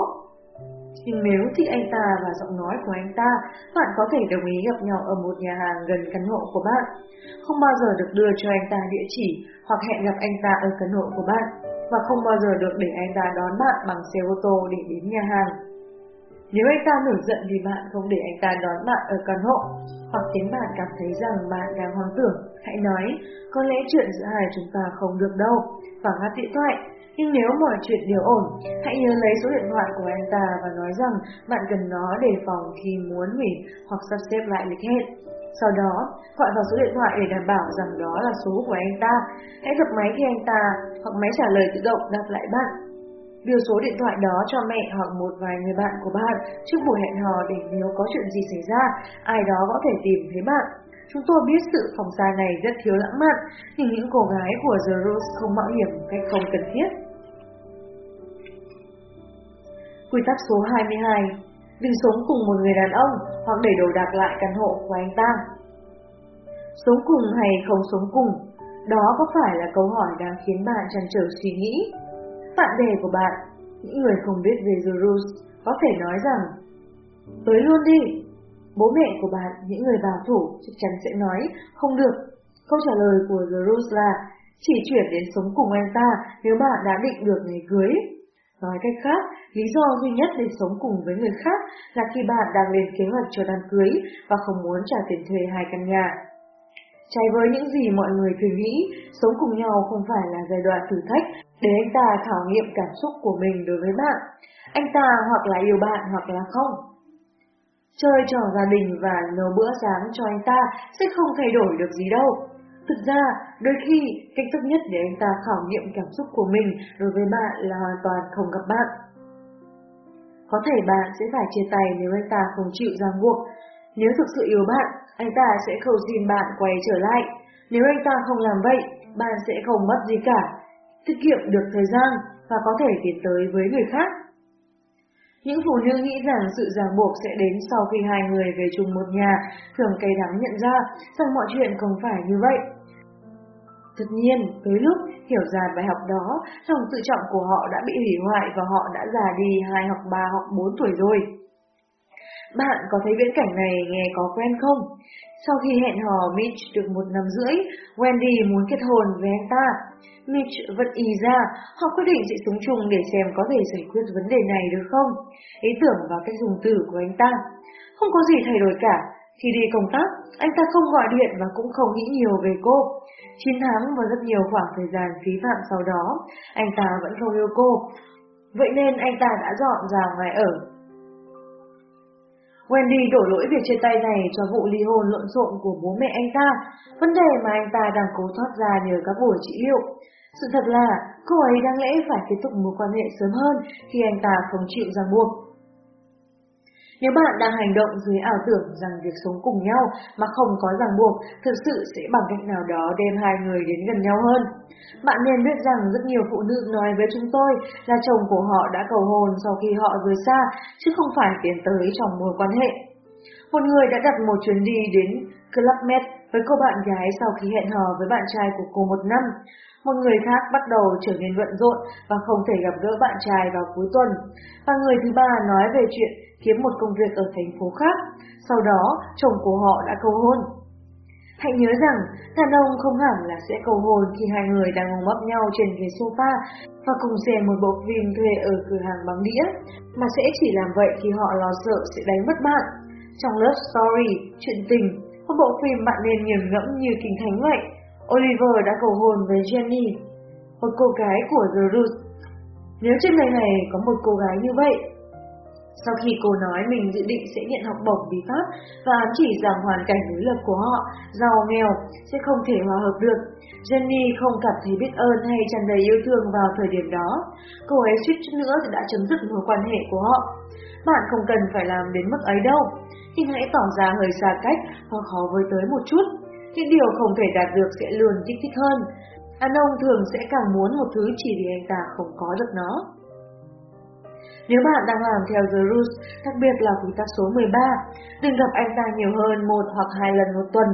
Nhưng nếu thích anh ta và giọng nói của anh ta, bạn có thể đồng ý gặp nhau ở một nhà hàng gần căn hộ của bạn. Không bao giờ được đưa cho anh ta địa chỉ hoặc hẹn gặp anh ta ở căn hộ của bạn, và không bao giờ được để anh ta đón bạn bằng xe ô tô để đến nhà hàng. Nếu anh ta nổi giận vì bạn không để anh ta đón bạn ở căn hộ, hoặc khiến bạn cảm thấy rằng bạn đang hoang tưởng, hãy nói, có lẽ chuyện giữa hai chúng ta không được đâu, và ngắt điện thoại, nhưng nếu mọi chuyện đều ổn, hãy nhớ lấy số điện thoại của anh ta và nói rằng bạn cần nó để phòng khi muốn hủy hoặc sắp xếp lại lịch hẹn. Sau đó, gọi vào số điện thoại để đảm bảo rằng đó là số của anh ta. Hãy dập máy khi anh ta hoặc máy trả lời tự động đáp lại bạn. Điều số điện thoại đó cho mẹ hoặc một vài người bạn của bạn trước buổi hẹn hò để nếu có chuyện gì xảy ra, ai đó có thể tìm thấy bạn. Chúng tôi biết sự phòng xa này rất thiếu lãng mạn, nhưng những cô gái của The Rose không mạo hiểm cách không cần thiết. Quy tắc số 22 Đừng sống cùng một người đàn ông hoặc để đồ đạc lại căn hộ của anh ta. Sống cùng hay không sống cùng, đó có phải là câu hỏi đang khiến bạn chăn trở suy nghĩ. Bạn bè của bạn, những người không biết về The Rules, có thể nói rằng Tới luôn đi! Bố mẹ của bạn, những người bảo thủ, chắc chắn sẽ nói không được. Câu trả lời của The Rules là chỉ chuyển đến sống cùng anh ta nếu bạn đã định được ngày cưới. Nói cách khác, lý do duy nhất để sống cùng với người khác là khi bạn đang lên kế hoạch cho đám cưới và không muốn trả tiền thuê hai căn nhà. Trái với những gì mọi người thường nghĩ, sống cùng nhau không phải là giai đoạn thử thách để anh ta khảo nghiệm cảm xúc của mình đối với bạn. Anh ta hoặc là yêu bạn hoặc là không. Chơi trò gia đình và nấu bữa sáng cho anh ta sẽ không thay đổi được gì đâu. Thực ra, đôi khi, cách tốt nhất để anh ta khảo nghiệm cảm xúc của mình đối với bạn là hoàn toàn không gặp bạn. Có thể bạn sẽ phải chia tay nếu anh ta không chịu ràng buộc. Nếu thực sự yêu bạn, anh ta sẽ cầu xin bạn quay trở lại. Nếu anh ta không làm vậy, bạn sẽ không mất gì cả, tiết kiệm được thời gian và có thể tiến tới với người khác. Những phụ nữ nghĩ rằng sự ràng buộc sẽ đến sau khi hai người về chung một nhà, thường cay đắng nhận ra rằng mọi chuyện không phải như vậy. Tất nhiên, tới lúc hiểu ra bài học đó, lòng tự trọng của họ đã bị hủy hoại và họ đã già đi hai hoặc ba hoặc bốn tuổi rồi. Bạn có thấy viễn cảnh này nghe có quen không? Sau khi hẹn hò Mitch được một năm rưỡi, Wendy muốn kết hôn với anh ta. Mitch vẫn ý ra, họ quyết định sẽ sống chung để xem có thể giải quyết vấn đề này được không. Ý tưởng và cách dùng từ của anh ta. Không có gì thay đổi cả. Khi đi công tác, anh ta không gọi điện và cũng không nghĩ nhiều về cô. 9 tháng và rất nhiều khoảng thời gian phí phạm sau đó, anh ta vẫn không yêu cô. Vậy nên anh ta đã dọn ra ngoài ở. Wendy đổ lỗi việc chia tay này cho vụ ly hôn lộn xộn của bố mẹ anh ta, vấn đề mà anh ta đang cố thoát ra nhờ các buổi trị liệu. Sự thật là cô ấy đáng lẽ phải kết thúc mối quan hệ sớm hơn khi anh ta không chịu ràng buộc. Nếu bạn đang hành động dưới ảo tưởng rằng việc sống cùng nhau mà không có ràng buộc thực sự sẽ bằng cách nào đó đem hai người đến gần nhau hơn. Bạn nên biết rằng rất nhiều phụ nữ nói với chúng tôi là chồng của họ đã cầu hôn sau khi họ rời xa, chứ không phải tiến tới trong mối quan hệ. Một người đã đặt một chuyến đi đến Club Med với cô bạn gái sau khi hẹn hò với bạn trai của cô một năm. Một người khác bắt đầu trở nên bận rộn và không thể gặp gỡ bạn trai vào cuối tuần. Và người thứ ba nói về chuyện kiếm một công việc ở thành phố khác. Sau đó, chồng của họ đã cầu hôn. Hãy nhớ rằng, đàn ông không hẳn là sẽ cầu hôn khi hai người đang ôm ấp nhau trên ghế sofa và cùng xem một bộ phim thuê ở cửa hàng bóng đĩa, mà sẽ chỉ làm vậy khi họ lo sợ sẽ đánh mất bạn. Trong Love Story, chuyện tình, một bộ phim bạn nên nghiền ngẫm như kinh thánh vậy. Oliver đã cầu hôn với Jenny, một cô gái của The Roots. Nếu trên đời này có một cô gái như vậy, sau khi cô nói mình dự định sẽ nhận học bổng bí pháp và ám chỉ rằng hoàn cảnh đối lập của họ, giàu nghèo, sẽ không thể hòa hợp được, Jenny không cảm thấy biết ơn hay tràn đầy yêu thương vào thời điểm đó. Cô ấy suýt chút nữa đã chấm dứt mối quan hệ của họ. Bạn không cần phải làm đến mức ấy đâu, nhưng hãy tỏ ra hơi xa cách hoặc khó với tới một chút. Những điều không thể đạt được sẽ luôn kích thích hơn. Đàn ông thường sẽ càng muốn một thứ chỉ vì anh ta không có được nó. Nếu bạn đang làm theo The Rules, đặc biệt là quy tắc số 13, đừng gặp anh ta nhiều hơn một hoặc hai lần một tuần.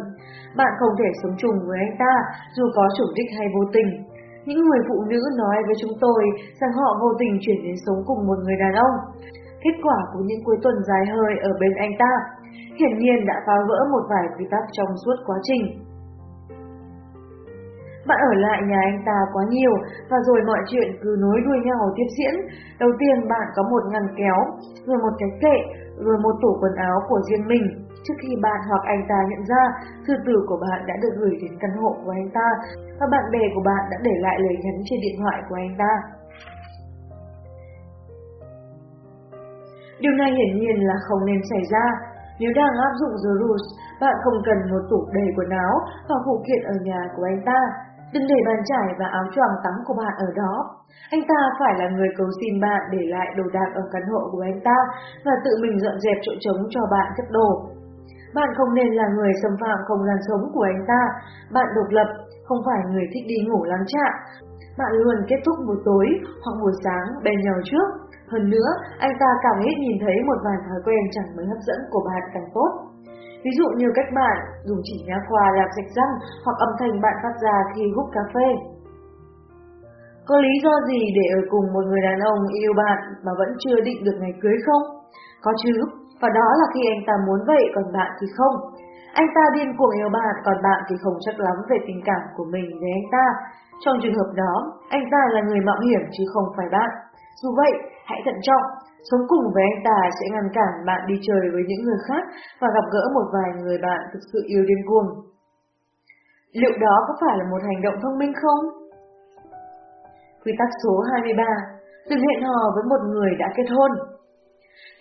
Bạn không thể sống chung với anh ta, dù có chủ đích hay vô tình. Những người phụ nữ nói với chúng tôi rằng họ vô tình chuyển đến sống cùng một người đàn ông. Kết quả của những cuối tuần dài hơi ở bên anh ta, hiển nhiên đã phá vỡ một vài quy tắc trong suốt quá trình. Bạn ở lại nhà anh ta quá nhiều và rồi mọi chuyện cứ nối đuôi nhau tiếp diễn. Đầu tiên bạn có một ngăn kéo, rồi một cái kệ, rồi một tủ quần áo của riêng mình. Trước khi bạn hoặc anh ta nhận ra, thư tử của bạn đã được gửi đến căn hộ của anh ta và bạn bè của bạn đã để lại lời nhắn trên điện thoại của anh ta. Điều này hiển nhiên là không nên xảy ra. Nếu đang áp dụng The Rules, bạn không cần một tủ đầy quần áo và phụ kiện ở nhà của anh ta. Đừng để bàn trải và áo choàng tắm của bạn ở đó. Anh ta phải là người cầu xin bạn để lại đồ đạc ở căn hộ của anh ta và tự mình dọn dẹp chỗ trống cho bạn cất đồ. Bạn không nên là người xâm phạm không gian sống của anh ta. Bạn độc lập, không phải người thích đi ngủ lắng trạng. Bạn luôn kết thúc buổi tối hoặc buổi sáng bên nhau trước. Hơn nữa, anh ta càng ít nhìn thấy một vài thói quen chẳng mấy hấp dẫn của bạn càng tốt. Ví dụ như cách bạn dùng chỉ nha khoa làm sạch răng hoặc âm thanh bạn phát ra khi hút cà phê. Có lý do gì để ở cùng một người đàn ông yêu bạn mà vẫn chưa định được ngày cưới không? Có chứ, và đó là khi anh ta muốn vậy còn bạn thì không. Anh ta điên cuồng yêu bạn còn bạn thì không chắc lắm về tình cảm của mình với anh ta. Trong trường hợp đó, anh ta là người mạo hiểm chứ không phải bạn. Dù vậy, hãy thận trọng, sống cùng với anh ta sẽ ngăn cản bạn đi chơi với những người khác và gặp gỡ một vài người bạn thực sự yêu điên cuồng. Liệu đó có phải là một hành động thông minh không? Quy tắc số 23 Đừng hẹn hò với một người đã kết hôn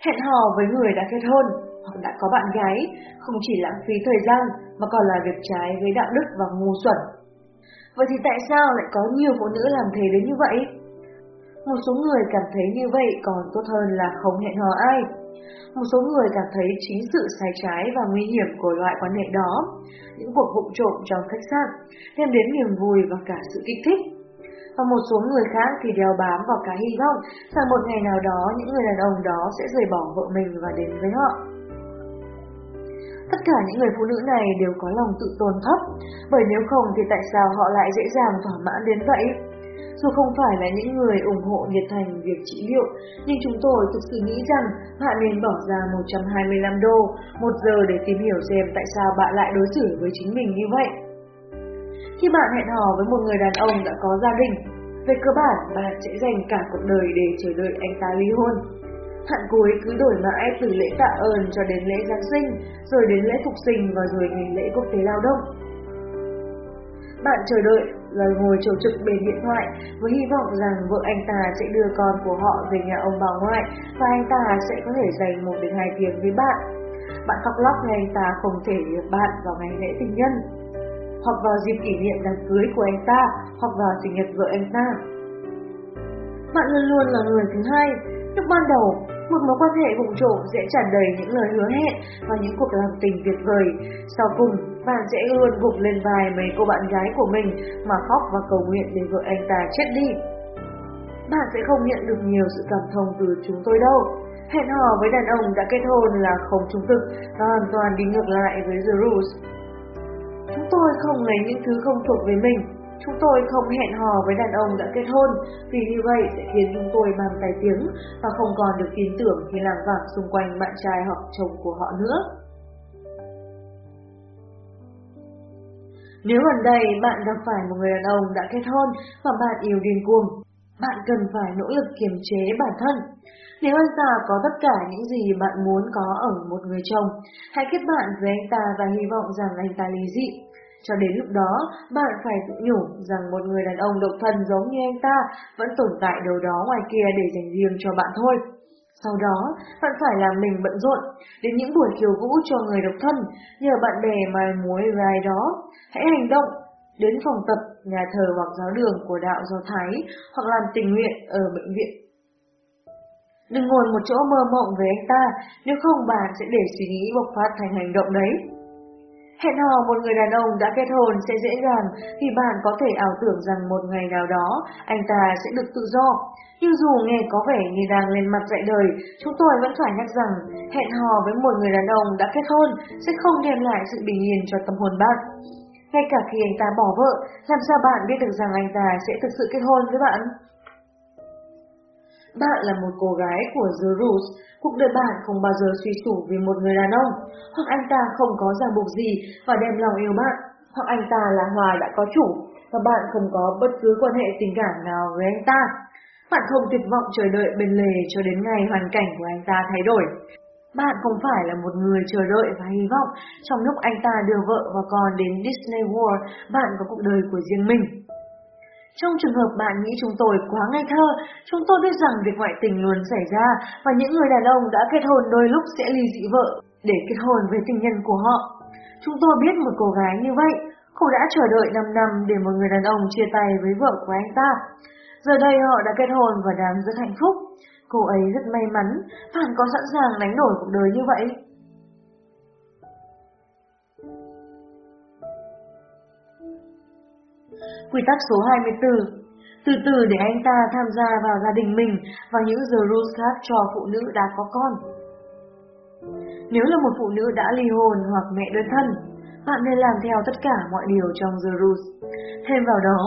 Hẹn hò với người đã kết hôn hoặc đã có bạn gái không chỉ lãng phí thời gian mà còn là việc trái với đạo đức và ngu xuẩn. Vậy thì tại sao lại có nhiều phụ nữ làm thế đến như vậy? Một số người cảm thấy như vậy còn tốt hơn là không hẹn hò ai. Một số người cảm thấy chính sự sai trái và nguy hiểm của loại quan hệ đó, những cuộc vụ trộm trong khách sạn, đem đến niềm vui và cả sự kích thích. Và một số người khác thì đeo bám vào cả hy vọng rằng một ngày nào đó những người đàn ông đó sẽ rời bỏ vợ mình và đến với họ. Tất cả những người phụ nữ này đều có lòng tự tôn thấp, bởi nếu không thì tại sao họ lại dễ dàng thỏa mãn đến vậy? Dù không phải là những người ủng hộ nhiệt thành việc trị liệu, nhưng chúng tôi thực sự nghĩ rằng bạn nên bỏ ra 125 đô một giờ để tìm hiểu xem tại sao bạn lại đối xử với chính mình như vậy. Khi bạn hẹn hò với một người đàn ông đã có gia đình, về cơ bản bạn sẽ dành cả cuộc đời để chờ đợi anh ta ly hôn. Hạn cuối cứ đổi mãi từ lễ tạ ơn cho đến lễ Giáng sinh, rồi đến lễ phục sinh và rồi ngày lễ quốc tế lao động. Bạn chờ đợi lời ngồi chỗ trực bên điện thoại với hy vọng rằng vợ anh ta sẽ đưa con của họ về nhà ông bà ngoại và anh ta sẽ có thể dành một đến hai tiếng với bạn. Bạn khóc lóc ngày anh ta không thể được bạn vào ngày lễ tình nhân, hoặc vào dịp kỷ niệm đám cưới của anh ta, hoặc vào sinh nhật vợ anh ta. Bạn luôn luôn là người thứ hai. Lúc ban đầu, một mối quan hệ vụng trộm sẽ tràn đầy những lời hứa hẹn và những cuộc làm tình tuyệt vời. Sau cùng, bạn sẽ luôn gục lên vai mấy cô bạn gái của mình mà khóc và cầu nguyện để vợ anh ta chết đi. Bạn sẽ không nhận được nhiều sự cảm thông từ chúng tôi đâu. Hẹn hò với đàn ông đã kết hôn là không trung thực và hoàn toàn đi ngược lại với The Rules. Chúng tôi không lấy những thứ không thuộc về mình Chúng tôi không hẹn hò với đàn ông đã kết hôn, vì như vậy sẽ khiến chúng tôi mang tài tiếng và không còn được tin tưởng khi làm vàng xung quanh bạn trai hoặc chồng của họ nữa. Nếu gần đây bạn gặp phải một người đàn ông đã kết hôn và bạn yêu điên cuồng, bạn cần phải nỗ lực kiềm chế bản thân. Nếu anh ta có tất cả những gì bạn muốn có ở một người chồng, hãy kết bạn với anh ta và hy vọng rằng anh ta lý dị. Cho đến lúc đó, bạn phải tự nhủ rằng một người đàn ông độc thân giống như anh ta vẫn tồn tại đâu đó ngoài kia để dành riêng cho bạn thôi. Sau đó, bạn phải làm mình bận rộn, đến những buổi khiêu vũ cho người độc thân, nhờ bạn bè mai mối rai đó. Hãy hành động, đến phòng tập, nhà thờ hoặc giáo đường của đạo Do Thái, hoặc làm tình nguyện ở bệnh viện. Đừng ngồi một chỗ mơ mộng với anh ta, nếu không bạn sẽ để suy nghĩ bộc phát thành hành động đấy. Hẹn hò một người đàn ông đã kết hôn sẽ dễ dàng vì bạn có thể ảo tưởng rằng một ngày nào đó anh ta sẽ được tự do. Nhưng dù nghe có vẻ như đang lên mặt dạy đời, chúng tôi vẫn phải nhắc rằng hẹn hò với một người đàn ông đã kết hôn sẽ không đem lại sự bình yên cho tâm hồn bạn. Ngay cả khi anh ta bỏ vợ, làm sao bạn biết được rằng anh ta sẽ thực sự kết hôn với bạn? Bạn là một cô gái của The Rules, cuộc đời bạn không bao giờ suy sụp vì một người đàn ông, hoặc anh ta không có ràng buộc gì và đem lòng yêu bạn, hoặc anh ta là Hòa đã có chủ và bạn không có bất cứ quan hệ tình cảm nào với anh ta. Bạn không tuyệt vọng chờ đợi bên lề cho đến ngày hoàn cảnh của anh ta thay đổi. Bạn không phải là một người chờ đợi và hy vọng trong lúc anh ta đưa vợ và con đến Disney World, bạn có cuộc đời của riêng mình. Trong trường hợp bạn nghĩ chúng tôi quá ngây thơ, chúng tôi biết rằng việc ngoại tình luôn xảy ra và những người đàn ông đã kết hôn đôi lúc sẽ ly dị vợ để kết hôn với tình nhân của họ. Chúng tôi biết một cô gái như vậy, cô đã chờ đợi 5 năm để một người đàn ông chia tay với vợ của anh ta. Giờ đây họ đã kết hôn và đang rất hạnh phúc. Cô ấy rất may mắn, bạn có sẵn sàng đánh đổi cuộc đời như vậy? Quy tắc số 24 Từ từ để anh ta tham gia vào gia đình mình và những the rules khác cho phụ nữ đã có con. Nếu là một phụ nữ đã ly hôn hoặc mẹ đơn thân, bạn nên làm theo tất cả mọi điều trong The Rules. Thêm vào đó,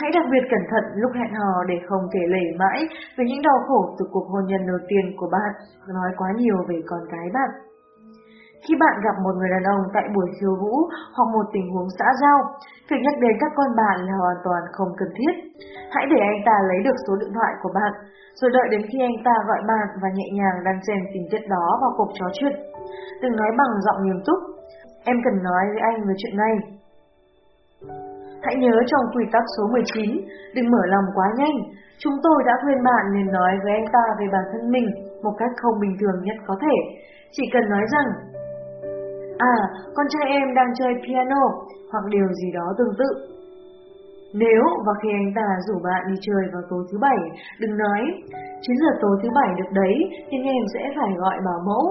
hãy đặc biệt cẩn thận lúc hẹn hò để không thể lể mãi về những đau khổ từ cuộc hôn nhân đầu tiên của bạn và nói quá nhiều về con cái bạn. Khi bạn gặp một người đàn ông tại buổi khiêu vũ hoặc một tình huống xã giao, việc nhắc đến các con bạn là hoàn toàn không cần thiết. Hãy để anh ta lấy được số điện thoại của bạn, rồi đợi đến khi anh ta gọi bạn và nhẹ nhàng đăng xem tình tiết đó vào cuộc trò chuyện. Đừng nói bằng giọng nghiêm túc, em cần nói với anh về chuyện này. Hãy nhớ trong quy tắc số 19, đừng mở lòng quá nhanh. Chúng tôi đã khuyên bạn nên nói với anh ta về bản thân mình một cách không bình thường nhất có thể. Chỉ cần nói rằng À, con trai em đang chơi piano hoặc điều gì đó tương tự. Nếu và khi anh ta rủ bạn đi chơi vào tối thứ bảy, đừng nói 9 giờ tối thứ bảy được đấy, nhưng em sẽ phải gọi bảo mẫu.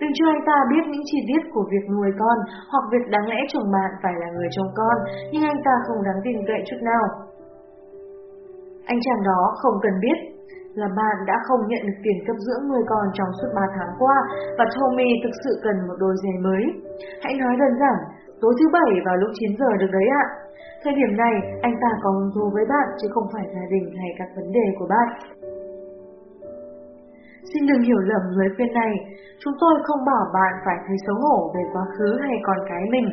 Đừng cho anh ta biết những chi tiết của việc nuôi con hoặc việc đáng lẽ chồng bạn phải là người trông con, nhưng anh ta không đáng tin cậy chút nào. Anh chàng đó không cần biết là bạn đã không nhận được tiền cấp dưỡng nuôi con trong suốt 3 tháng qua và Tommy thực sự cần một đôi giày mới. Hãy nói đơn giản, tối thứ bảy vào lúc 9 giờ được đấy ạ. Thời điểm này, anh ta có hứng thú với bạn chứ không phải gia đình hay các vấn đề của bạn. Xin đừng hiểu lầm lời khuyên này, chúng tôi không bảo bạn phải thấy xấu hổ về quá khứ hay con cái mình.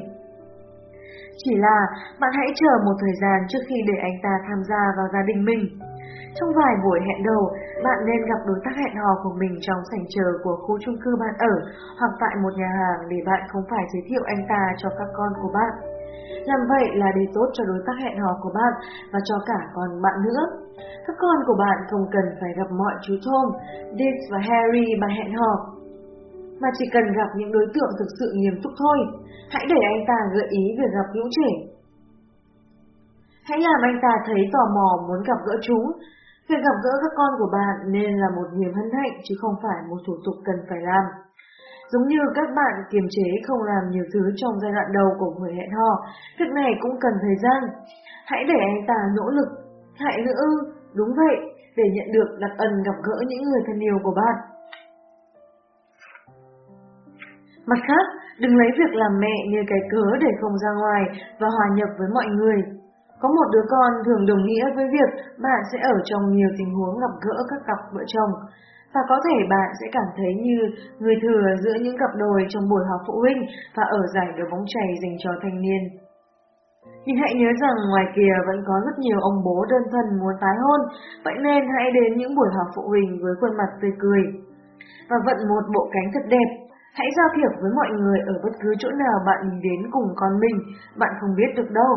Chỉ là bạn hãy chờ một thời gian trước khi để anh ta tham gia vào gia đình mình. Trong vài buổi hẹn đầu, bạn nên gặp đối tác hẹn hò của mình trong sảnh chờ của khu chung cư bạn ở hoặc tại một nhà hàng để bạn không phải giới thiệu anh ta cho các con của bạn. Làm vậy là để tốt cho đối tác hẹn hò của bạn và cho cả con bạn nữa. Các con của bạn không cần phải gặp mọi chú Tom, Dick và Harry mà hẹn hò, mà chỉ cần gặp những đối tượng thực sự nghiêm túc thôi. Hãy để anh ta gợi ý việc gặp lũ trẻ. Hãy làm anh ta thấy tò mò muốn gặp gỡ chúng. Việc gặp gỡ các con của bạn nên là một niềm hân hạnh chứ không phải một thủ tục cần phải làm. Giống như các bạn kiềm chế không làm nhiều thứ trong giai đoạn đầu của buổi hẹn hò, việc này cũng cần thời gian. Hãy để anh ta nỗ lực. Hãy nữa, đúng vậy, để nhận được đặc ân gặp gỡ những người thân yêu của bạn. Mặt khác, đừng lấy việc làm mẹ như cái cớ để không ra ngoài và hòa nhập với mọi người. Có một đứa con thường đồng nghĩa với việc bạn sẽ ở trong nhiều tình huống gặp gỡ các cặp vợ chồng, và có thể bạn sẽ cảm thấy như người thừa giữa những cặp đôi trong buổi họp phụ huynh và ở giải đấu bóng chày dành cho thanh niên. Nhưng hãy nhớ rằng ngoài kia vẫn có rất nhiều ông bố đơn thân muốn tái hôn, vậy nên hãy đến những buổi họp phụ huynh với khuôn mặt tươi cười. Và vận một bộ cánh thật đẹp, hãy giao thiệp với mọi người ở bất cứ chỗ nào bạn đến cùng con mình, bạn không biết được đâu.